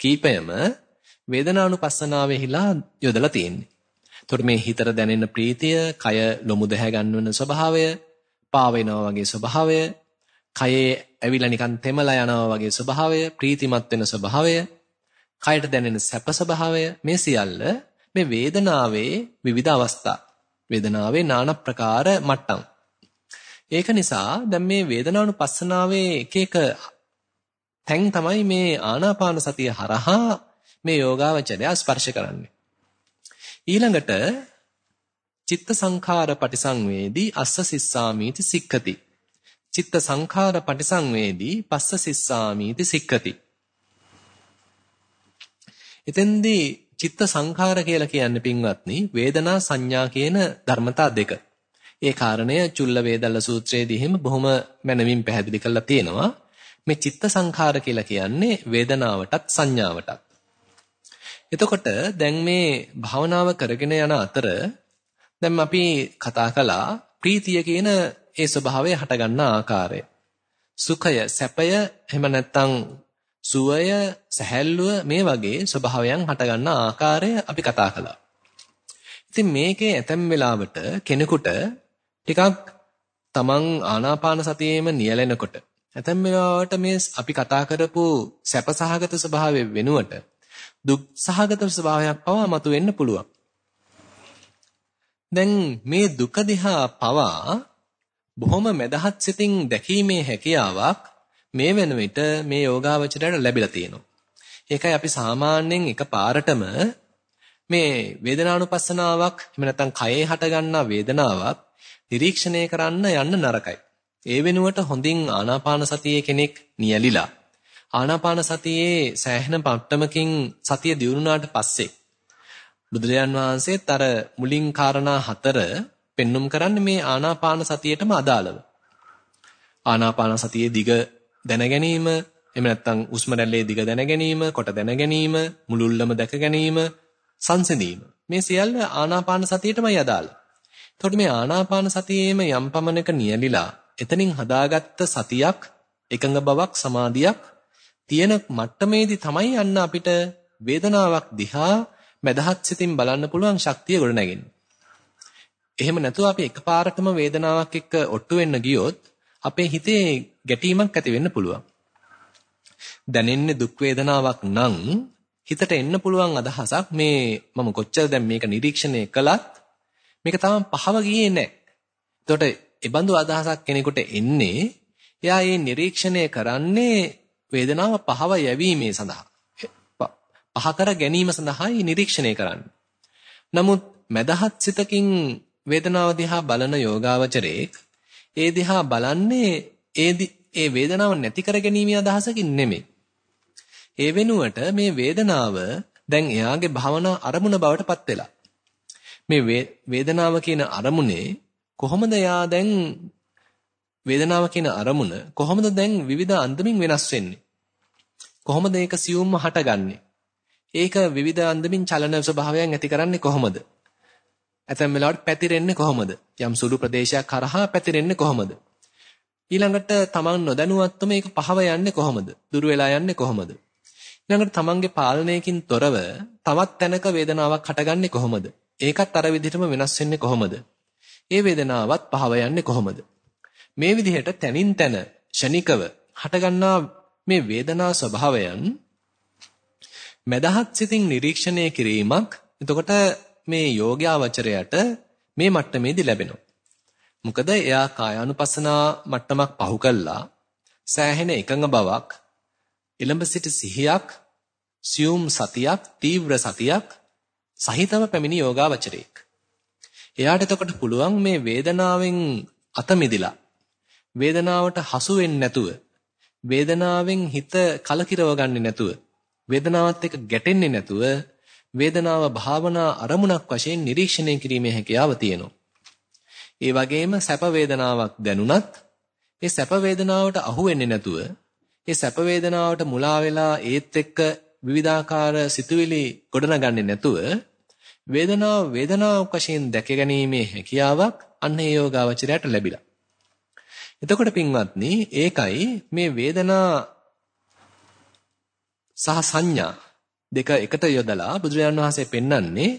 S1: කීපයම වේදනානුපස්සනාවෙහිලා යොදලා තියෙන්නේ. එතකොට මේ හිතට දැනෙන ප්‍රීතිය, කය ලොමු දැහැ ගන්නවන ස්වභාවය, පා වෙනවා වගේ ස්වභාවය, කයේ ඇවිල්ලා නිකන් තෙමලා යනවා වගේ ස්වභාවය, ප්‍රීතිමත් වෙන ස්වභාවය, කයට දැනෙන සැප ස්වභාවය මේ සියල්ල මේ වේදනාවේ විවිධ අවස්ථා. වේදනාවේ নানা ප්‍රකාර මට්ටම්. ඒක නිසා දැන් මේ වේදනානුපස්සනාවේ එක එක තැන් තමයි මේ ආනාපාන සතිය හරහා මේ යෝගාවචරය ස්පර්ශ කරන්නේ. ඊළඟට චිත්ත සංඛාර පටිසංවේදී අස්ස සිස්සාමීති සික්ඛති. චිත්ත සංඛාර පටිසංවේදී පස්ස සිස්සාමීති සික්ඛති. එතෙන්දී චිත්ත සංඛාර කියලා කියන්නේ පින්වත්නි වේදනා සංඥා කියන ධර්මතා දෙක. ඒ කාරණය චුල්ල වේදල්ල සූත්‍රයේදී එහෙම බොහොම මනමින් පැහැදිලි කරලා තියෙනවා. මේ චිත්ත සංඛාර කියලා කියන්නේ වේදනාවටත් සංඥාවටත්. එතකොට දැන් මේ භාවනාව කරගෙන යන අතර දැන් අපි කතා කළා ප්‍රීතිය කියන ඒ ස්වභාවය හටගන්න ආකාරය. සුඛය, සැපය, එහෙම නැත්නම් සුවය, සැහැල්ලුව මේ වගේ ස්වභාවයන් හටගන්න ආකාරය අපි කතා කළා. ඉතින් මේකේ ඇතැම් වෙලාවට කෙනෙකුට ටිකක් තමන් ආනාපාන සතියේම නියැලෙනකොට ඇතැම් වෙලාවට මේ අපි කතා කරපු සැපසහගත ස්වභාවය වෙනුවට දුක් සහගත ස්වභාවයක් පවා මතුවෙන්න පුළුවන්. දැන් මේ දුක දිහා පවා බොහොම මදහත් සිතින් දැකීමේ හැකියාවක් මේ වෙන විට මේ යෝගාවචරයට ලැබිලා තියෙනවා. ඒකයි අපි සාමාන්‍යයෙන් එකපාරටම මේ වේදනානුපස්සනාවක් එහෙම නැත්නම් කයේ හටගන්නා වේදනාවක් නිරීක්ෂණය කරන්න යන්න නරකයි. ඒ වෙනුවට හොඳින් ආනාපාන සතියේ කෙනෙක් නියැලිලා ආනාපාන සතියේ සෑහෙන පට්ටමකින් සතිය දියුණුනාට පස්සේ බුදුරජාන් වහන්සේත් අර මුලින් කාරණා හතර පෙන්눔 කරන්නේ මේ ආනාපාන සතියේටම අදාළව. ආනාපාන සතියේ දිග දැන ගැනීම, එහෙම නැත්නම් උස්ම රැල්ලේ දිග දැන ගැනීම, කොට දැන ගැනීම, මුලුල්ලම දැක ගැනීම, සංසිඳීම. මේ සියල්ල ආනාපාන සතියේටමයි අදාළ. එතකොට මේ ආනාපාන සතියේම යම් පමණක නියලිලා එතනින් හදාගත්ත සතියක්, එකඟ බවක්, සමාධියක් තියෙන මට්ටමේදී තමයි යන්න අපිට වේදනාවක් දිහා මදහත් සිතින් බලන්න පුළුවන් ශක්තිය ගොඩනැගෙන්නේ. එහෙම නැතුව අපි එකපාරටම වේදනාවක් එක්ක ඔට්ටු වෙන්න ගියොත් අපේ හිතේ ගැටීමක් ඇති වෙන්න පුළුවන්. දැනෙන්නේ දුක් වේදනාවක් නම් හිතට එන්න පුළුවන් අදහසක් මේ මම කොච්චර දැන් මේක නිරීක්ෂණය කළත් මේක තාම පහව ගියේ නැහැ. එතකොට ඒ බඳු අදහසක් කෙනෙකුට එන්නේ එයා මේ නිරීක්ෂණය කරන්නේ වේදනාව පහව යැවීමේ සඳහා. පහ කර ගැනීම සඳහායි නිරීක්ෂණය කරන්නේ. නමුත් මදහත් සිතකින් වේදනාව දිහා බලන යෝගාවචරයේ ඒ දිහා බලන්නේ ඒ ඒ වේදනාව නැති කර ගැනීමේ අදහසකින් නෙමෙයි. ඒ වෙනුවට මේ වේදනාව දැන් එයාගේ භවනා අරමුණ බවට පත් වෙලා. මේ වේදනාව කියන අරමුණේ කොහොමද එයා දැන් වේදනාව කියන අරමුණ කොහොමද දැන් විවිධ අන්දමින් වෙනස් වෙන්නේ? කොහොමද ඒක සියුම්ම හටගන්නේ? ඒක විවිධ අන්දමින් චලන ස්වභාවයන් ඇති කරන්නේ කොහොමද? ඇතැම් වෙලාවට පැතිරෙන්නේ කොහොමද? යම් සුළු ප්‍රදේශයක් කරහා පැතිරෙන්නේ කොහොමද? ඊළඟට තමන් නොදැනුවත්වම මේක පහව යන්නේ කොහොමද? දුර වෙලා යන්නේ කොහොමද? ඊළඟට තමන්ගේ පාලනයකින් තොරව තවත් තැනක වේදනාවක් හටගන්නේ කොහොමද? ඒකත් අර විදිහටම වෙනස් වෙන්නේ කොහොමද? ඒ වේදනාවත් පහව යන්නේ කොහොමද? මේ විදිහට තනින් තන ෂණිකව හටගන්නා මේ වේදනා ස්වභාවයන් මදහත් සිතින් නිරීක්ෂණය කිරීමක් එතකොට මේ යෝග්‍යාවචරයට මේ මට්ටමේදී ලැබෙනවා. මොකද එයා කායානුපස්සනා මට්ටමක් පහු කළා සෑහෙන එකඟ බවක් එළඹ සිට සිහියක් සියුම් සතියක් තීව්‍ර සතියක් සහිතව පැමිණි යෝගාවචරයෙක්. එයාට එතකොට පුළුවන් මේ වේදනාවෙන් අත මිදිලා වේදනාවට හසු වෙන්නේ නැතුව වේදනාවෙන් හිත කලකිරව ගන්නේ නැතුව වේදනාවත් එක්ක ගැටෙන්නේ නැතුව වේදනාව භාවනා අරමුණක් වශයෙන් නිරීක්ෂණය කිරීමේ හැකියාව තියෙනවා. ඒ වගේම සැප වේදනාවක් දැනුණත් ඒ සැප වේදනාවට අහු වෙන්නේ නැතුව ඒ සැප වේදනාවට මුලා වෙලා ඒත් එක්ක විවිධාකාර සිතුවිලි ගොඩනගන්නේ නැතුව වේදනාව වේදනාවක් වශයෙන් දැක ගැනීමේ හැකියාවක් අන්න ඒ යෝගාවචරයට ලැබිලා. එතකොට පින්වත්නි ඒකයි මේ වේදනා සහ සංඥා දෙක එකට යොදලා බුදුරජාන් වහන්සේ පෙන්වන්නේ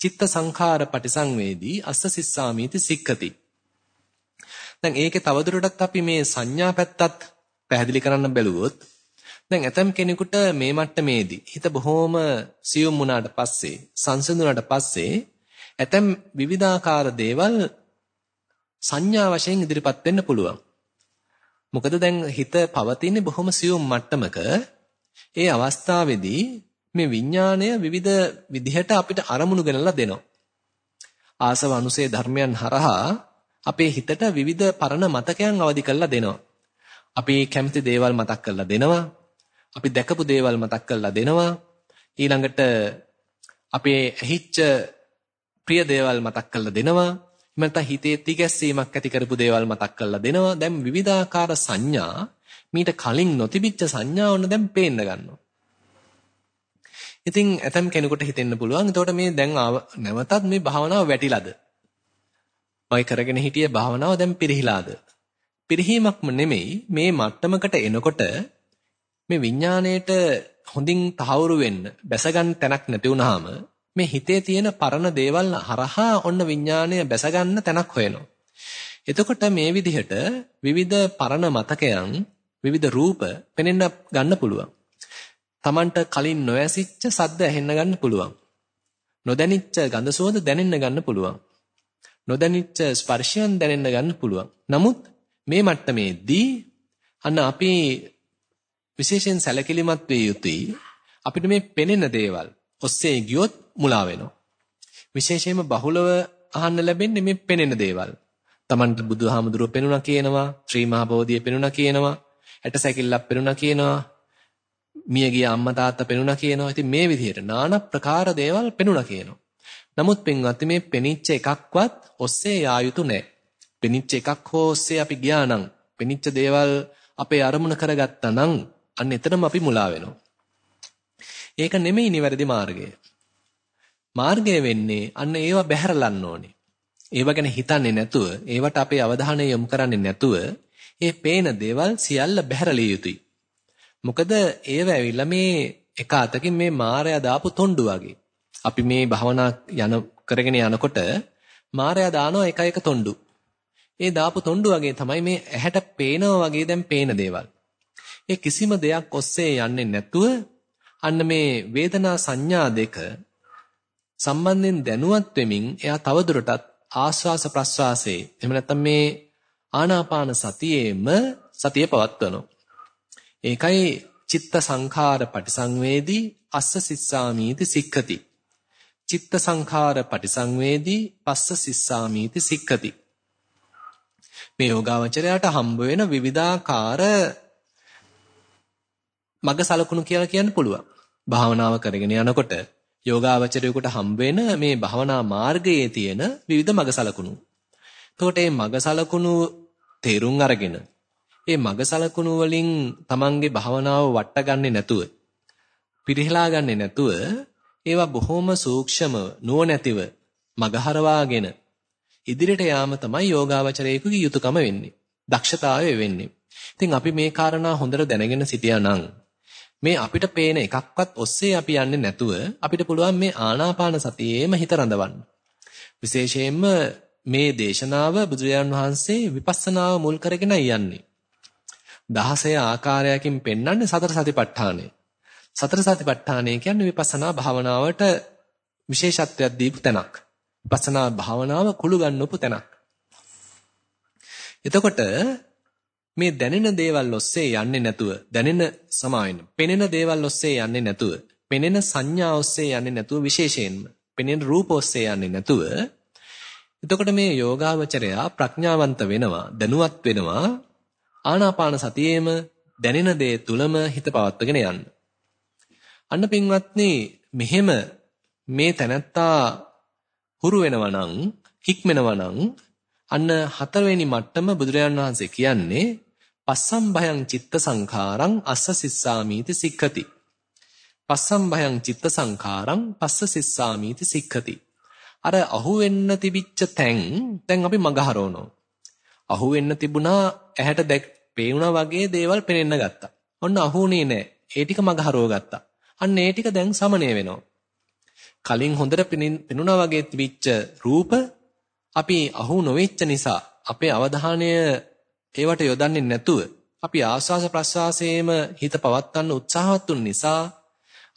S1: චිත්ත සංඛාර පටිසංවේදී අස්ස සිස්සාමීති සික්ඛති. දැන් ඒකේ තවදුරටත් අපි මේ සංඥා පැත්තත් පැහැදිලි කරන්න බැලුවොත් දැන් ඇතම් කෙනෙකුට මේ මට්ටමේදී හිත බොහොම සියුම් වුණාට පස්සේ සංසිඳුණාට පස්සේ ඇතම් විවිධාකාර දේවල් සංඥා වශයෙන් ඉදිරිපත් වෙන්න පුළුවන්. මොකද දැන් හිත පවතින්නේ බොහොම සියුම් මට්ටමක. ඒ අවස්ථාවේදී මේ විඥාණය විවිධ විදිහට අපිට අරමුණු ගනලා දෙනවා. ආසව අනුසේ ධර්මයන් හරහා අපේ හිතට විවිධ පරණ මතකයන් අවදි කරලා දෙනවා. අපි කැමති දේවල් මතක් කරලා දෙනවා. අපි දැකපු දේවල් මතක් කරලා දෙනවා. ඊළඟට අපේ ඇහිච්ච ප්‍රිය දේවල් මතක් කරලා දෙනවා. එහෙම නැත්නම් හිතේ තිගැස්සීමක් ඇති කරපු දේවල් මතක් කරලා දෙනවා. දැන් විවිධාකාර සංඥා මීට කලින් නොතිබිච්ච සංඥා ඔන්න දැන් පේන්න ගන්නවා. ඉතින් ඇතම් කෙනෙකුට හිතෙන්න පුළුවන් එතකොට මේ දැන් නැවතත් මේ භාවනාව වැටිලාද? මම කරගෙන හිටියේ භාවනාව දැන් පිරිහිලාද? පිරිහීමක්ම නෙමෙයි මේ මට්ටමකට එනකොට මේ විඥාණයට හොඳින් තහවුරු වෙන්න බැසගන්න තැනක් නැති වුනහම මේ හිතේ තියෙන පරණ දේවල් හරහා ඔන්න විඥාණය බැසගන්න තැනක් හොයනවා. එතකොට මේ විදිහට විවිධ පරණ මතකයන් විවිධ රූප පෙනෙන්න ගන්න පුළුවන්. Tamanට කලින් නොඇසිච්ච සද්ද ඇහෙන්න ගන්න පුළුවන්. නොදැනිච්ච ගඳ සුවඳ දැනෙන්න ගන්න පුළුවන්. නොදැනිච්ච ස්පර්ශයන් දැනෙන්න ගන්න පුළුවන්. නමුත් මේ මට්ටමේදී අන්න අපි විශේෂයෙන් සැලකිලිමත් වේ යුතුයි. අපිට මේ පෙනෙන දේවල් ඔස්සේ ගියොත් මුලා වෙනවා. විශේෂයෙන්ම බහුලව අහන්න ලැබෙන්නේ මේ පෙනෙන දේවල්. Tamanට බුදුහාමුදුරුවෝ පෙනුණා කියනවා, ශ්‍රී මහා බෝධිය පෙනුණා කියනවා, ඇට සැකිල්ලක් පෙනුණා කියනවා, මියගිය අම්මා තාත්තා පෙනුණා කියනවා. ඉතින් මේ විදිහට নানা ප්‍රකාර දේවල් පෙනුණා කියනවා. නමුත් පින්වත්නි මේ පෙනිච්ච එකක්වත් ඔස්සේ යා යුතු නැහැ. පෙනිච්ච එකක් හෝ ඔස්සේ අපි ගියා නම්, පෙනිච්ච දේවල් අපේ අරමුණ කරගත්තා නම් අන්න එතනම අපි මුලා වෙනවා. ඒක නෙමෙයි නිවැරදි මාර්ගය. මාර්ගය වෙන්නේ අන්න ඒව බැහැරලන්න ඕනේ. ඒව ගැන හිතන්නේ නැතුව, ඒවට අපේ අවධානය යොමු කරන්නේ නැතුව, ඒ පේන දේවල් සියල්ල බැහැරලිය යුතුයි. මොකද ඒව ඇවිල්ලා මේ එක අතකින් මේ මායя දාපු තොණ්ඩු වගේ. අපි මේ භවනා යන කරගෙන යනකොට මායя දානවා එක එක තොණ්ඩු. ඒ දාපු තොණ්ඩු වගේ තමයි මේ ඇහැට පේනවා වගේ දැන් පේන දේවල්. ඒ කිසිම දෙයක් ඔස්සේ යන්නේ නැතුව අන්න මේ වේදනා සංඥා දෙක සම්බන්ධයෙන් දැනුවත් වෙමින් එයා තවදුරටත් ආස්වාස ප්‍රස්වාසයේ එහෙම නැත්නම් මේ ආනාපාන සතියේම සතිය පවත්වනවා. ඒකයි චිත්ත සංඛාර පටිසංවේදී අස්ස සිස්සාමීති සික්ඛති. චිත්ත සංඛාර පටිසංවේදී පස්ස සිස්සාමීති සික්ඛති. මේ යෝගාවචරයට හම්බ වෙන විවිධාකාර මග සලකුණු කියලා කියන්න පුළුවන්. භාවනාව කරගෙන යනකොට යෝගාවචරයෙකුට හම්බ වෙන මේ භාවනා මාර්ගයේ තියෙන විවිධ මග සලකුණු. එතකොට මේ මග සලකුණු තේරුම් අරගෙන ඒ මග සලකුණු වලින් තමන්ගේ භාවනාව වට්ටගන්නේ නැතුව පිරිහලා ගන්නෙ නැතුව ඒවා බොහොම සූක්ෂමව නුවණැතිව මගහරවාගෙන ඉදිරියට යාම තමයි යෝගාවචරයෙකුගේ යුතුයකම වෙන්නේ. දක්ෂතාවය වෙන්නේ. ඉතින් අපි මේ කාරණා හොඳට දැනගෙන සිටියා නම් මේ අපිට පේන එකක්වත් ඔස්සේ අපි යන්නේ නැතුව අපිට පුළුවන් මේ ආනාපාන සතියේම හිත රඳවන්න. විශේෂයෙන්ම මේ දේශනාව බුදුරජාන් වහන්සේ විපස්සනාව මුල් කරගෙන යන්නේ. 16 ආකාරයකින් පෙන්වන්නේ සතර සතිපට්ඨානය. සතර සතිපට්ඨානය කියන්නේ විපස්සනා භාවනාවට විශේෂත්වයක් දීපු තැනක්. විපස්සනා භාවනාව කුළු ගන්නපු තැනක්. එතකොට මේ දැනෙන දේවල් ඔස්සේ යන්නේ නැතුව දැනෙන සමාවෙන්න. පෙනෙන දේවල් ඔස්සේ යන්නේ නැතුව, පෙනෙන සංඥා ඔස්සේ යන්නේ නැතුව විශේෂයෙන්ම පෙනෙන රූප ඔස්සේ යන්නේ නැතුව එතකොට මේ යෝගාවචරයා ප්‍රඥාවන්ත වෙනවා, දැනුවත් වෙනවා ආනාපාන සතියේම දැනෙන දේ තුලම හිත පවත්වගෙන යන්න. අන්න පින්වත්නි මෙහෙම මේ තැනත්තා හුරු වෙනවා නම් හික්මෙනවා නම් අන්න හතරවෙනි මට්ටම බුදුරජාණන් වහන්සේ කියන්නේ පස්සම් භයං චිත්ත සංඛාරං අස්ස සිස්සාමීති සික්ඛති. පස්සම් භයං චිත්ත සංඛාරං පස්ස සිස්සාමීති සික්ඛති. අර අහු වෙන්න තිබිච්ච තැන් දැන් අපි මග හරවනවා. අහු වෙන්න තිබුණා ඇහැට දැක් පේුණා වගේ දේවල් පේන්න ගත්තා. ඔන්න අහුුනේ නෑ. ඒ ටික මග හරව ගත්තා. අන්න ඒ ටික දැන් සමනය වෙනවා. කලින් හොඳට පෙනුණා වගේ තිබිච්ච රූප අපි අහු නොවෙච්ච නිසා අපේ අවධානය ඒවට යොදන්නේ නැතුව අපි ආස්වාස ප්‍රස්වාසයේම හිත පවත්වන්න උත්සාහවත් වුන නිසා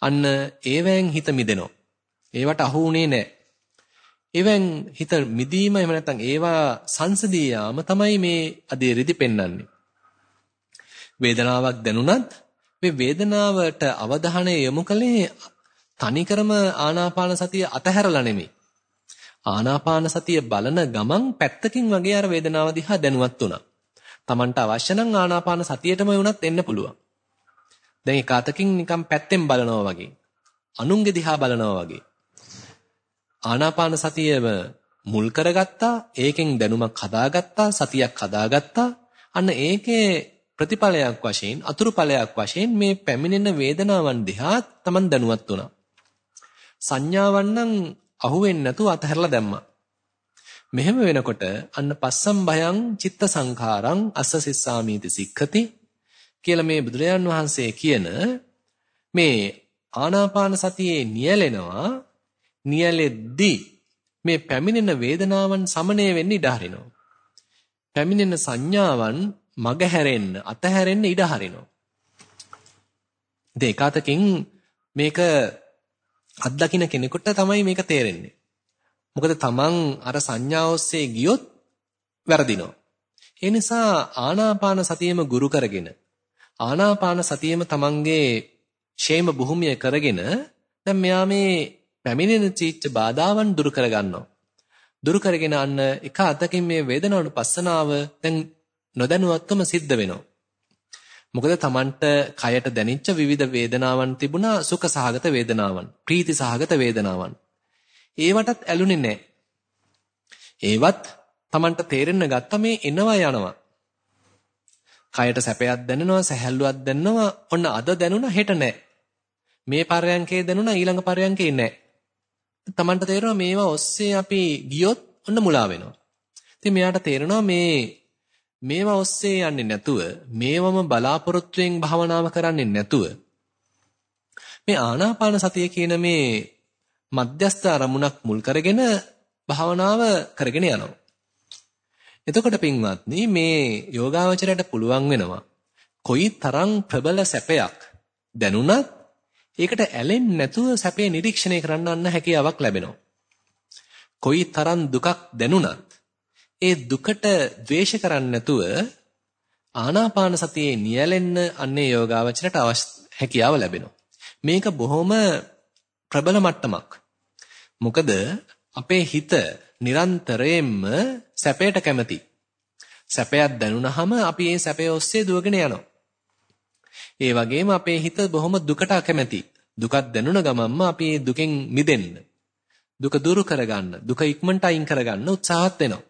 S1: අන්න ඒවෙන් හිත මිදෙනවා. ඒවට අහු උනේ නැහැ. ඒවෙන් හිත මිදීම එහෙම නැත්නම් ඒවා සංසදී යාම තමයි මේ අධිරිදි පෙන්වන්නේ. වේදනාවක් දැනුණත් මේ වේදනාවට අවධානය යොමු කළේ තනිකරම ආනාපාන සතිය අතහැරලා නෙමෙයි. ආනාපාන සතිය බලන ගමන් පැත්තකින් වගේ අර වේදනාව දිහා දැනුවත් වුණා. Tamanට අවශ්‍ය නම් ආනාපාන සතියේටම වුණත් එන්න පුළුවන්. දැන් එක අතකින් නිකන් පැත්තෙන් බලනවා වගේ. අනුන්ගේ දිහා බලනවා වගේ. ආනාපාන සතියම මුල් කරගත්තා, ඒකෙන් දැනුමක් හදාගත්තා, සතියක් හදාගත්තා. අන්න ඒකේ ප්‍රතිඵලයක් වශයෙන්, අතුරුඵලයක් වශයෙන් මේ පැමිණෙන වේදනාවන් දිහා Taman දැනුවත් වුණා. සංඥාවන් නම් අහුවෙන්නේ නැතුව අතහැරලා දැම්මා. මෙහෙම වෙනකොට අන්න පස්සම් භයං චිත්ත සංඛාරං අස්ස සිස්සාමීති සික්ඛති කියලා මේ බුදුරජාන් වහන්සේ කියන මේ ආනාපාන සතියේ නියැලෙනවා නියැලෙද්දී මේ පැමිණෙන වේදනාවන් සමනය වෙන්න ඉඩ හරිනවා. පැමිණෙන සංඥාවන් මගහැරෙන්න අතහැරෙන්න ඉඩ හරිනවා. දෙකතකින් මේක අත්දකින්න කෙනෙකුට තමයි මේක තේරෙන්නේ. මොකද තමන් අර සංඥා ඔස්සේ ගියොත් වැරදිනවා. ඒ නිසා ආනාපාන සතියෙම ගුරු කරගෙන ආනාපාන සතියෙම තමන්ගේ ෂේම භූමිය කරගෙන දැන් මෙයා මේ පැමිණෙන චීච්ච බාධාවන් දුරු කරගන්නවා. දුරු කරගෙන අන්න එක අතකින් මේ වේදනානුපස්සනාව දැන් නොදැනුවත්වම සිද්ධ වෙනවා. මොකද Tamanට කයට දැනෙච්ච විවිධ වේදනාවන් තිබුණා සුඛ සහගත වේදනාවන් ප්‍රීති සහගත වේදනාවන් ඒවටත් ඇලුනේ නැහැ ඒවත් Tamanට තේරෙන්න ගත්ත මේ එනවා යනවා. කයට සැපයක් දැනෙනවා සැහැල්ලුවක් දැනෙනවා ඔන්න අද දැනුණා හෙට නැහැ මේ පරයන්කේ දැනුණා ඊළඟ පරයන්කේ නැහැ Tamanට තේරෙනවා මේවා ඔස්සේ අපි ගියොත් ඔන්න මුලා වෙනවා. ඉතින් මෙයාට තේරෙනවා මේ මේවා ඔස්සේ යන්නේ නැතුව මේවම බලාපොරොත්තුෙන් භවනාව කරන්නේ නැතුව මේ ආනාපාන සතිය කියන මේ මධ්‍යස්ථ අරමුණක් මුල් කරගෙන භාවනාව කරගෙන යනවා. එතකොට පින්වත්නි මේ යෝගාවචරයට පුළුවන් වෙනවා කොයි තරම් ප්‍රබල සැපයක් දැනුණත් ඒකට ඇලෙන්නේ නැතුව සැපේ නිරීක්ෂණය කරන්න අන්න හැකියාවක් ලැබෙනවා. කොයි තරම් දුකක් දැනුණත් ඒ දුකට ද්වේෂ කරන්නේ නැතුව ආනාපාන සතියේ නියැලෙන්න අන්නේ යෝගාවචරයට අවශ්‍ය හැකියාව ලැබෙනවා. මේක බොහොම ප්‍රබල මට්ටමක්. මොකද අපේ හිත නිරන්තරයෙන්ම සැපයට කැමති. සැපයක් දැනුණාම අපි ඒ සැපය ඔස්සේ දුවගෙන යනවා. ඒ වගේම අපේ හිත බොහොම දුකට අකමැති. දුකක් දැනුණ ගමන්ම අපි දුකෙන් මිදෙන්න, දුක දුරු කරගන්න, දුක ඉක්මනට අයින් කරගන්න උත්සාහත් වෙනවා.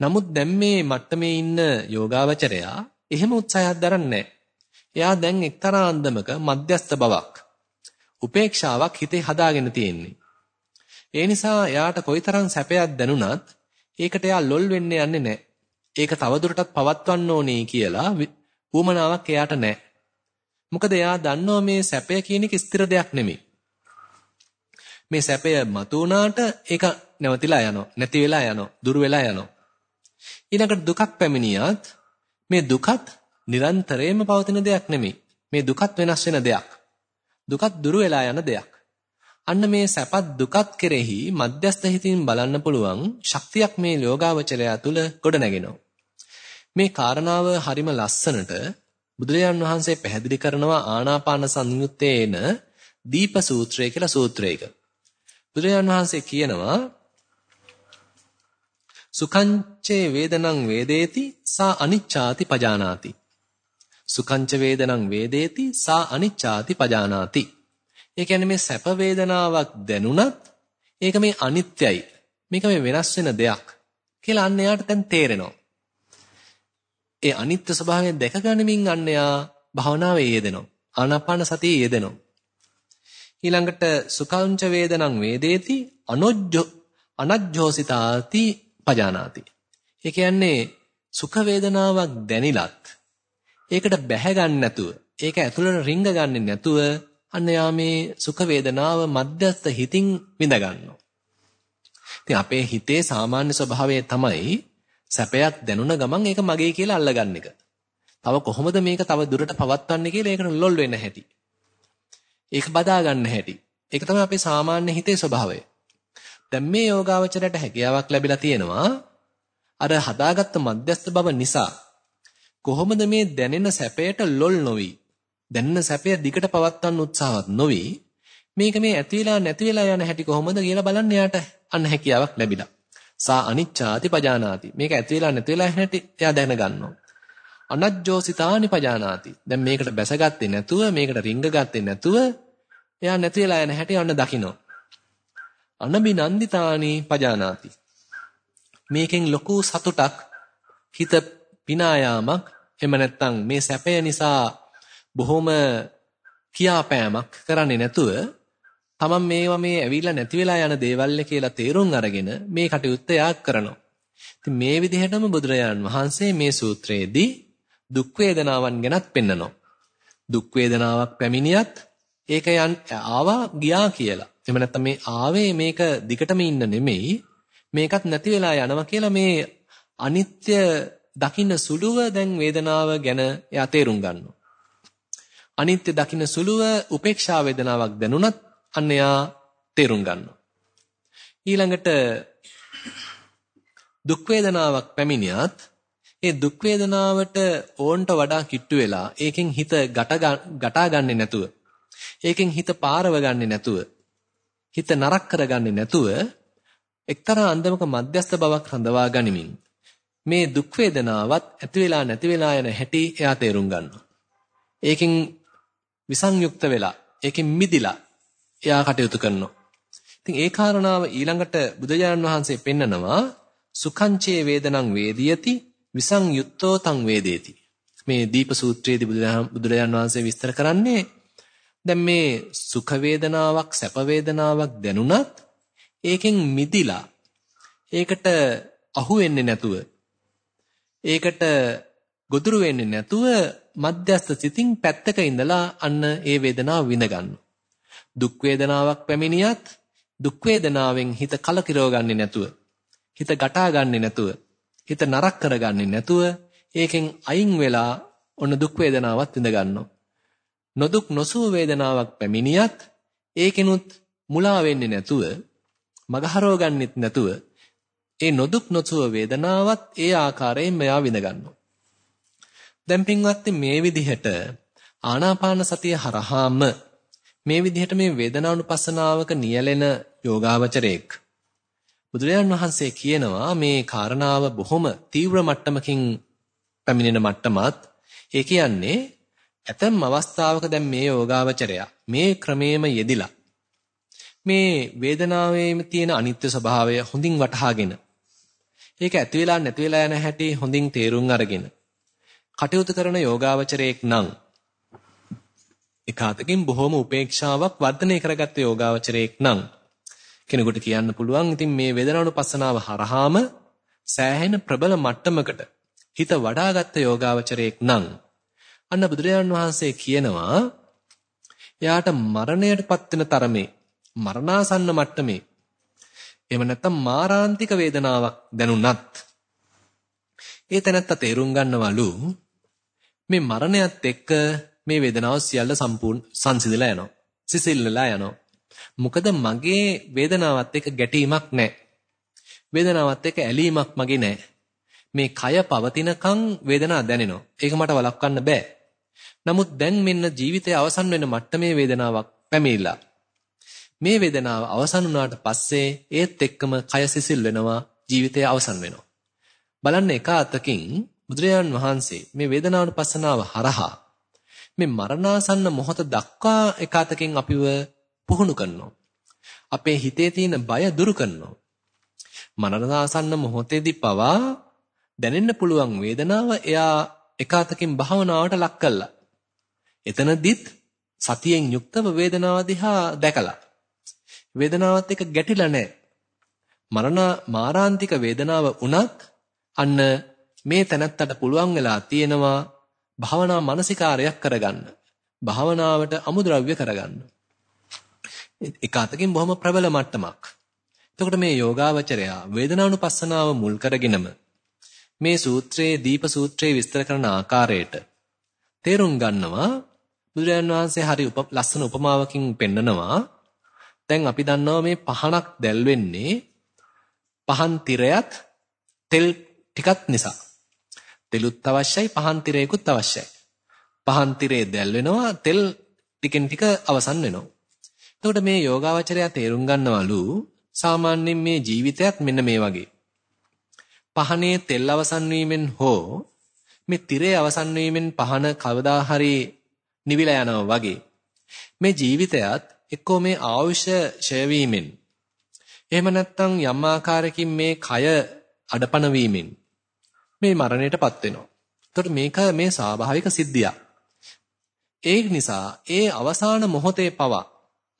S1: නමුත් දැන් මේ මට්ටමේ ඉන්න යෝගාවචරයා එහෙම උත්සාහයක් දරන්නේ එයා දැන් එක්තරා අන්දමක මධ්‍යස්ත බවක් උපේක්ෂාවක් හිතේ හදාගෙන තියෙන්නේ. ඒ නිසා එයාට කොයිතරම් සැපයක් දැනුණත් ඒකට එයා ලොල් වෙන්න යන්නේ නැහැ. ඒක තවදුරටත් පවත්වන්න ඕනේ කියලා උවමනාවක් එයාට නැහැ. මොකද එයා දන්නවා මේ සැපය කියන එක ස්ථිර දෙයක් නෙමෙයි. මේ සැපය මතු වුණාට ඒක නැවතිලා යනවා. නැති වෙලා යනවා. දුර වෙලා යනවා. ඊළඟට දුකක් පැමිණියත් මේ දුකත් නිරන්තරයෙන්ම පවතින දෙයක් නෙමෙයි. මේ දුකත් වෙනස් වෙන දෙයක්. දුකත් දුර වෙලා යන දෙයක්. අන්න මේ සැපත් දුකත් කෙරෙහි මධ්‍යස්ථ හිතින් බලන්න පුළුවන් ශක්තියක් මේ යෝගාවචරය තුළ ගොඩ නැගෙනවා. මේ කාරණාව හරිම ලස්සනට බුදුරජාන් වහන්සේ පැහැදිලි කරනවා ආනාපාන සංයුත්තේන දීප සූත්‍රය කියලා සූත්‍රයක. බුදුරජාන් වහන්සේ කියනවා සුඛංචේ වේදනං වේදේති සා අනිච්ඡාති පජානාති. සුඛංච වේදනං වේදේති සා අනිච්ඡාති පජානාති. ඒ කියන්නේ මේ සැප වේදනාවක් දැනුණත් ඒක මේ අනිත්‍යයි. මේක මේ වෙනස් වෙන දෙයක් කියලා අන්න යාට දැන් තේරෙනවා. ඒ අනිත්‍ය ස්වභාවය දැක ගනිමින් අන්න යා භවනාවේ යෙදෙනවා. ආනාපාන සතියේ යෙදෙනවා. ඊළඟට සුඛංච වේදනං වේදේති අනොජ්ජෝ අනජ්ජෝසිතාති පජානාති. ඒ කියන්නේ සුඛ වේදනාවක් දැනිලත් ඒකට බැහැ ගන්න නැතුව ඒක ඇතුළට රිංග ගන්නෙ නැතුව අන්න යා මේ සුඛ වේදනාව මධ්‍යස්ත හිතින් විඳ ගන්නවා. ඉතින් අපේ හිතේ සාමාන්‍ය ස්වභාවය තමයි සැපයක් දැනුණ ගමන් ඒක මගේ කියලා අල්ලගන්න එක. තව කොහොමද මේක තව දුරට පවත්වන්නේ කියලා ඒකට ලොල් වෙන්න හැටි. ඒක බදා ගන්න හැටි. ඒක තමයි අපේ සාමාන්‍ය හිතේ ස්වභාවය. දැන් මේ යෝගාවචරයට හැකියාවක් ලැබිලා තියෙනවා අර හදාගත්ත මධ්‍යස්ථ බව නිසා කොහොමද මේ දැනෙන සැපයට ලොල් නොවි දැනෙන සැපය දිගට පවත්වන්න උත්සාහවත් නොවි මේක මේ ඇති වෙලා නැති වෙලා යන හැටි කොහොමද කියලා බලන්න යාට අන්න හැකියාවක් ලැබිලා. සා අනිච්ඡාති පජානාති. මේක ඇති වෙලා නැති වෙලා හැටි එයා දැන ගන්නවා අනජ්ජෝසිතානි පජානාති. දැන් මේකට බැසගත්තේ නැතුව මේකට රිංග ගත්තේ නැතුව එයා නැති වෙලා යන හැටි අන්න දකිනවා. අනබිනන්දිතානි පජානාති. මේකෙන් ලොකු සතුටක් හිත පිනායාමක් එහෙම නැත්නම් මේ සැපය නිසා බොහොම කියාපෑමක් කරන්නේ නැතුව තමන් මේවා මේ ඇවිල්ලා නැති වෙලා යන දේවල් කියලා තේරුම් අරගෙන මේ කටයුත්ත යාක් කරනවා. ඉතින් මේ විදිහටම බුදුරජාණන් වහන්සේ මේ සූත්‍රයේදී දුක් වේදනාවන් ගැනත් පෙන්නනවා. දුක් වේදනාවක් පැමිණියත් ඒක යන් ආවා ගියා කියලා. එහෙම නැත්නම් මේ ආවේ මේක දිගටම ඉන්න නෙමෙයි මේකත් නැති වෙලා යනවා කියලා මේ අනිත්‍ය දකින්න සුළුව දැන් වේදනාව ගැන එයා තේරුම් ගන්නවා. අනිත්‍ය දකින්න සුළුව උපේක්ෂා වේදනාවක් දැනුණත් අන්න එයා තේරුම් ගන්නවා. ඊළඟට දුක් වේදනාවක් පැමිණියත් ඒ දුක් වේදනාවට ඕන්ට වඩා කිට්ටු වෙලා ඒකෙන් හිත ගටා ගන්නේ නැතුව ඒකෙන් හිත පාරව ගන්නේ නැතුව හිත නරක කරගන්නේ නැතුව එක්තරා අන්දමක මධ්‍යස්ථ බවක් රඳවා ගනිමින් මේ දුක් වේදනාවත් ඇති වෙලා නැති වෙලා යන හැටි එයා තේරුම් ගන්නවා. ඒකෙන් විසංයුක්ත වෙලා ඒකෙන් මිදිලා එයා කටයුතු කරනවා. ඉතින් ඒ කාරණාව ඊළඟට බුදුජානන් වහන්සේ පෙන්නනවා සුඛංචේ වේදනං වේදියති විසංයුත්තෝ තං වේදේති. මේ දීප සූත්‍රයේදී බුදුරජාණන් වහන්සේ විස්තර කරන්නේ දැන් මේ සුඛ වේදනාවක් සැප වේදනාවක් දැනුණත් ඒකෙන් මිදිලා ඒකට අහු වෙන්නේ නැතුව ඒකට ගොදුරු වෙන්නේ නැතුව මධ්‍යස්ත සිතින් පැත්තක ඉඳලා අන්න ඒ වේදනාව විඳ ගන්නවා. දුක් වේදනාවක් පැමිණියත් දුක් වේදනාවෙන් හිත කලකිරව ගන්නේ නැතුව හිත ගටා ගන්නේ නැතුව හිත නරක කරගන්නේ නැතුව ඒකෙන් අයින් වෙලා ඔන්න දුක් වේදනාවත් විඳ ගන්නවා. නොදුක් නොසුව වේදනාවක් පැමිණියත් ඒකෙනුත් මුලා වෙන්නේ නැතුව මගහරව ගන්නෙත් නැතුව ඒ නොදුක් නොසුව වේදනාවත් ඒ ආකාරයෙන් මෙයා විඳ ගන්නවා. දැන් පින්වත්නි මේ විදිහට ආනාපාන සතිය හරහාම මේ විදිහට මේ වේදනානුපස්සනාවක නියැලෙන යෝගාවචරයෙක් බුදුරජාණන් වහන්සේ කියනවා මේ කාරණාව බොහොම තීව්‍ර මට්ටමකින් පැමිණෙන මට්ටමත්. ඒ කියන්නේ ඇතම් අවස්ථාවක දැන් මේ යෝගාවචරය මේ ක්‍රමේම යෙදිලා මේ වේදනාවේම තියෙන අනිත්‍ය ස්වභාවය හොඳින් වටහාගෙන ඒක ඇති වෙලා නැති වෙලා යන හැටි හොඳින් තේරුම් අරගෙන කටයුතු කරන යෝගාවචරයෙක් නම් එකාතකින් බොහොම උපේක්ෂාවක් වර්ධනය කරගත්ත යෝගාවචරයෙක් නම් කෙනෙකුට කියන්න පුළුවන් ඉතින් මේ වේදනානුපස්සනාව හරහාම සෑහෙන ප්‍රබල මට්ටමකට හිත වඩාගත්ත යෝගාවචරයෙක් නම් අන්න බුදුරජාණන් වහන්සේ කියනවා එයාට මරණයටපත් වෙන තරමේ මරණාසන්න මට්ටමේ එහෙම නැත්නම් මාරාන්තික වේදනාවක් දැනුණත් ඒ තැනත්තා තේරුම් ගන්නවලු මේ මරණයත් එක්ක මේ වේදනාව සියල්ල සම්පූර්ණ සංසිඳලා යනවා. සිසිල්ලලා යනවා. මොකද මගේ වේදනාවත් එක්ක ගැටීමක් නැහැ. වේදනාවත් එක්ක ඇලීමක් මගේ නැහැ. මේ කය පවතිනකන් වේදනාව දැනෙනවා. ඒක මට වළක්වන්න බෑ. නමුත් දැන් මෙන්න ජීවිතයේ අවසන් වෙන මට්ටමේ වේදනාවක් පැමිණිලා. මේ වේදනාව අවසන් වුණාට පස්සේ ඒත් එක්කම කය සිසිල් වෙනවා ජීවිතය අවසන් වෙනවා. බලන්න එක අතකින් බුදුරජාන් වහන්සේ මේ වේදනානුපස්සනාව හරහා මේ මරණාසන්න මොහොත දක්වා එක අතකින් අපිව පුහුණු කරනවා. අපේ හිතේ තියෙන බය දුරු කරනවා. මරණාසන්න මොහොතේදී පවා දැනෙන්න පුළුවන් වේදනාව එයා එක අතකින් භාවනාවට ලක් කළා. එතනදිත් සතියෙන් යුක්තව වේදනාව දිහා දැකලා වේදනාවත් එක්ක ගැටිලා නැහැ. මරණ මාරාන්තික වේදනාව උනත් අන්න මේ තැනත්තට පුළුවන් වෙලා තියෙනවා භාවනා මානසිකාරයක් කරගන්න. භාවනාවට අමුද්‍රව්‍ය කරගන්න. එක අතකින් බොහොම ප්‍රබල මට්ටමක්. එතකොට මේ යෝගාවචරයා වේදනානුපස්සනාව මුල් කරගෙනම මේ සූත්‍රයේ දීප සූත්‍රයේ විස්තර කරන ආකාරයට තේරුම් ගන්නවා බුදුරජාන් වහන්සේ හරි ලස්සන උපමාවකින් පෙන්නනවා දැන් අපි දන්නවා මේ පහනක් දැල් වෙන්නේ පහන් තිරයත් තෙල් ටිකක් නිසා. තෙලුත් අවශ්‍යයි පහන් තිරයකුත් අවශ්‍යයි. පහන් තිරේ දැල් වෙනවා තෙල් ටිකෙන් ටික අවසන් වෙනවා. එතකොට මේ යෝගාවචරය තේරුම් ගන්නවලු සාමාන්‍යයෙන් මේ ජීවිතයත් මෙන්න මේ වගේ. පහනේ තෙල් අවසන් වීමෙන් හෝ මේ තිරේ අවසන් වීමෙන් පහන කවදා හරි නිවිලා යනවා වගේ. මේ ජීවිතයත් එක්කෝ මේ ආයුෂ ඡය වීමෙන් එහෙම නැත්නම් යම් ආකාරයකින් මේ කය අඩපණ වීමෙන් මේ මරණයටපත් වෙනවා. එතකොට මේක මේ ස්වාභාවික සිද්ධියක්. ඒ නිසා ඒ අවසාන මොහොතේ පවා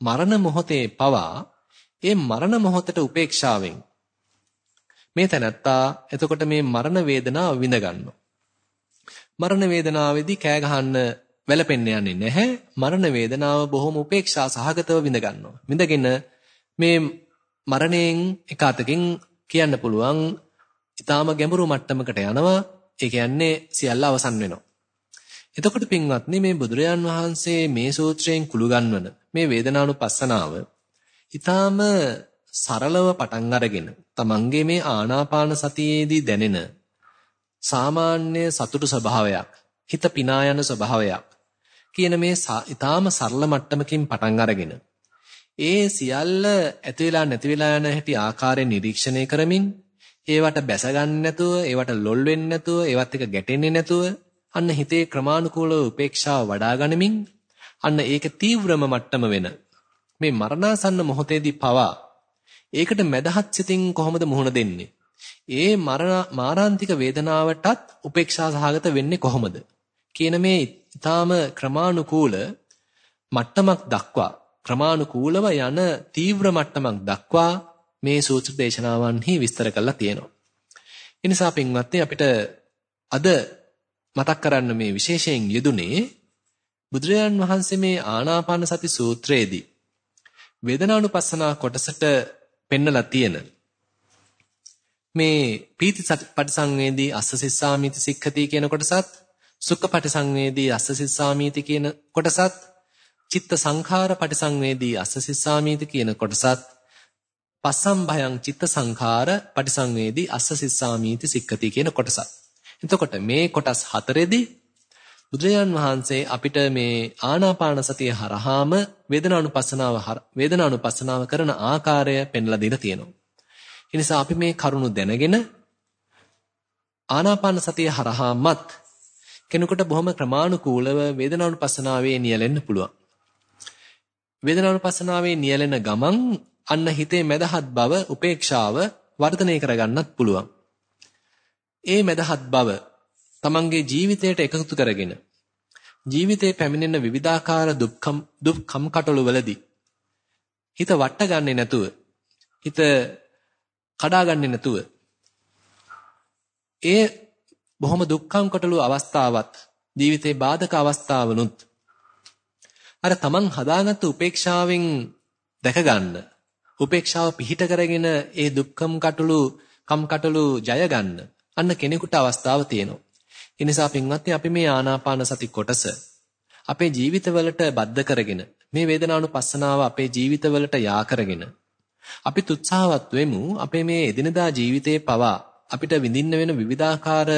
S1: මරණ මොහොතේ පවා ඒ මරණ මොහොතට උපේක්ෂාවෙන් මේ තැනත්තා එතකොට මේ මරණ වේදනාව විඳ ගන්නවා. මරණ වේදනාවේදී කෑ ගහන්න වැළපෙන්න යන්නේ නැහැ. මරණ වේදනාව බොහොම උපේක්ෂා සහගතව විඳ ගන්නවා. විඳගෙන මේ මරණයෙන් එක අතකින් කියන්න පුළුවන් ඊටාම ගැඹුරු මට්ටමකට යනවා. ඒ කියන්නේ සියල්ල අවසන් වෙනවා. එතකොට පින්වත්නි මේ බුදුරජාන් වහන්සේ මේ සූත්‍රයෙන් කුළු ගන්වන මේ වේදනානුපස්සනාව ඊටාම සරලව පටන් අරගෙන තමන්ගේ මේ ආනාපාන සතියේදී දැනෙන සාමාන්‍ය සතුටු ස්වභාවයක් හිත පිනා යන ස්වභාවයක් කියන මේ ඊටාම සරල මට්ටමකින් පටන් අරගෙන ඒ සියල්ල ඇති වෙලා නැති වෙලා යන හැටි ආකාරයෙන් නිරීක්ෂණය කරමින් ඒවට බැස ගන්න නැතුව ඒවට ලොල් වෙන්නේ නැතුව ඒවත් එක ගැටෙන්නේ නැතුව අන්න හිතේ ක්‍රමානුකූලව උපේක්ෂාව වඩා ගනිමින් අන්න ඒක තීව්‍රම මට්ටම වෙන මේ මරණාසන්න මොහොතේදී පවා ඒකට මැදහත් සිතින් කොහොමද මුහුණ දෙන්නේ? ඒ මරණ මාරාන්තික වේදනාවටත් උපේක්ෂා සහගත වෙන්නේ කොහොමද? කියන මේ ඊටාම ක්‍රමානුකූල මට්ටමක් දක්වා ක්‍රමානුකූලව යන තීව්‍ර මට්ටමක් දක්වා මේ සූත්‍ර දේශනාවන්හි විස්තර කරලා තියෙනවා. ඒ නිසා පින්වත්නි අපිට අද මතක් කරන්න මේ විශේෂයෙන් යෙදුනේ බුදුරජාන් වහන්සේ මේ ආනාපාන සති සූත්‍රයේදී වේදනානුපස්සනා කොටසට පෙන්නලා තියෙන මේ පීති පටිසංවේදී අස්ස සිස්සාමිති සික්ඛති කියන කොටසත් සුඛ පටිසංවේදී අස්ස සිස්සාමිති කියන කොටසත් චිත්ත සංඛාර පටිසංවේදී අස්ස සිස්සාමිති කියන කොටසත් පස්සම් භයං චිත්ත සංඛාර පටිසංවේදී අස්ස සිස්සාමිති සික්ඛති කියන කොටසත් එතකොට මේ කොටස් හතරෙදී බුදුරජාන් වහන්සේ අපිට මේ ආනාපාන සතිය හරහාම වේදනානුපස්සනාව වේදනානුපස්සනාව කරන ආකාරය පෙන්ලා දීලා තියෙනවා. ඒ නිසා අපි මේ කරුණු දැනගෙන ආනාපාන සතිය හරහාමත් කෙනෙකුට බොහොම ක්‍රමානුකූලව වේදනානුපස්සනාවේ නියැලෙන්න පුළුවන්. වේදනානුපස්සනාවේ නියැලෙන ගමන් අන්න හිතේ මදහත් බව උපේක්ෂාව වර්ධනය කරගන්නත් පුළුවන්. ඒ මදහත් බව තමන්ගේ ජීවිතයට එකතු කරගෙන ජීවිතේ පැමිණෙන විවිධාකාර දුක්ඛම් දුක්ඛම් කටළු වලදී හිත වට ගන්නෙ නැතුව හිත කඩා ගන්නෙ නැතුව ඒ බොහොම දුක්ඛම් කටළු අවස්ථාවත් ජීවිතේ බාධක අවස්ථාවනුත් අර තමන් හදාගත්ත උපේක්ෂාවෙන් දැක ගන්න උපේක්ෂාව පිහිට කරගෙන ඒ දුක්ඛම් කටළු කම් කටළු ජය ගන්න අන්න කෙනෙකුට අවස්ථාව තියෙනවා ඒ නිසා පින්වත්නි අපි මේ ආනාපාන සති කොටස අපේ ජීවිතවලට බද්ධ කරගෙන මේ වේදනානුපස්සනාව අපේ ජීවිතවලට යා කරගෙන අපි උත්සාහවත් වෙමු අපේ මේ එදිනදා ජීවිතයේ පවා අපිට විඳින්න වෙන විවිධාකාර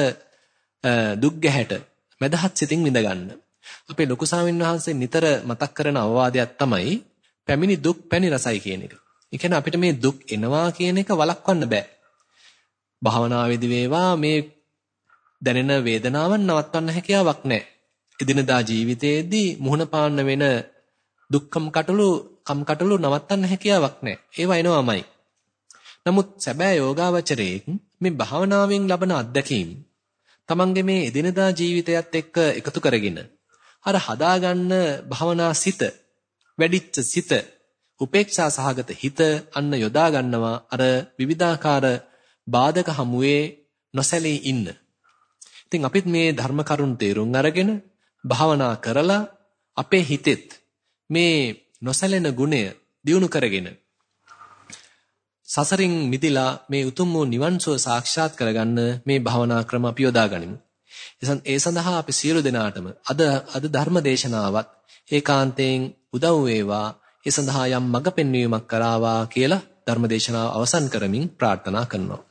S1: දුක් ගැහැට මදහත් සිතින් විඳ ගන්න. අපේ ලොකු සාමින් වහන්සේ නිතර මතක් කරන අවවාදයක් තමයි පැමිණි දුක් පැණි රසයි කියන එක. ඒ කියන්නේ අපිට මේ දුක් එනවා කියන එක වළක්වන්න බෑ. භාවනාවේදී වේවා මේ දැනෙන වේදනාවන් නවත්වන්න හැකියාවක් නැහැ. එදිනදා ජීවිතයේදී මුහුණ පාන්න වෙන දුක්ඛම් කටළු කම් කටළු නවත්තන්න හැකියාවක් නැහැ. ඒවා එනවාමයි. නමුත් සැබෑ යෝගාවචරයේ මේ භාවනාවෙන් ලබන අත්දැකීම් තමන්ගේ මේ එදිනදා ජීවිතයත් එක්ක එකතු කරගෙන අර හදාගන්න භවනා සිත වැඩිච්ච සිත උපේක්ෂා සහගත හිත අන්න යොදා ගන්නවා අර විවිධාකාර බාධක හමුවේ නොසැලී ඉන්න ඉතින් අපිත් මේ ධර්ම කරුණ තේරුම් අරගෙන භාවනා කරලා අපේ හිතෙත් මේ නොසැලෙන ගුණය දියුණු කරගෙන සසරින් මිදිලා මේ උතුම් වූ නිවන් සුව සාක්ෂාත් කරගන්න මේ භාවනා ක්‍රම අපි යොදා ගනිමු. ඒ සඳහා අපි සියලු දෙනාටම අද අද ධර්ම දේශනාවත් ඒකාන්තයෙන් උදව් වේවා. ඒ සඳහා යම් මඟ පෙන්වීමක් කරාවා කියලා ධර්ම දේශනාව අවසන් කරමින් ප්‍රාර්ථනා කරනවා.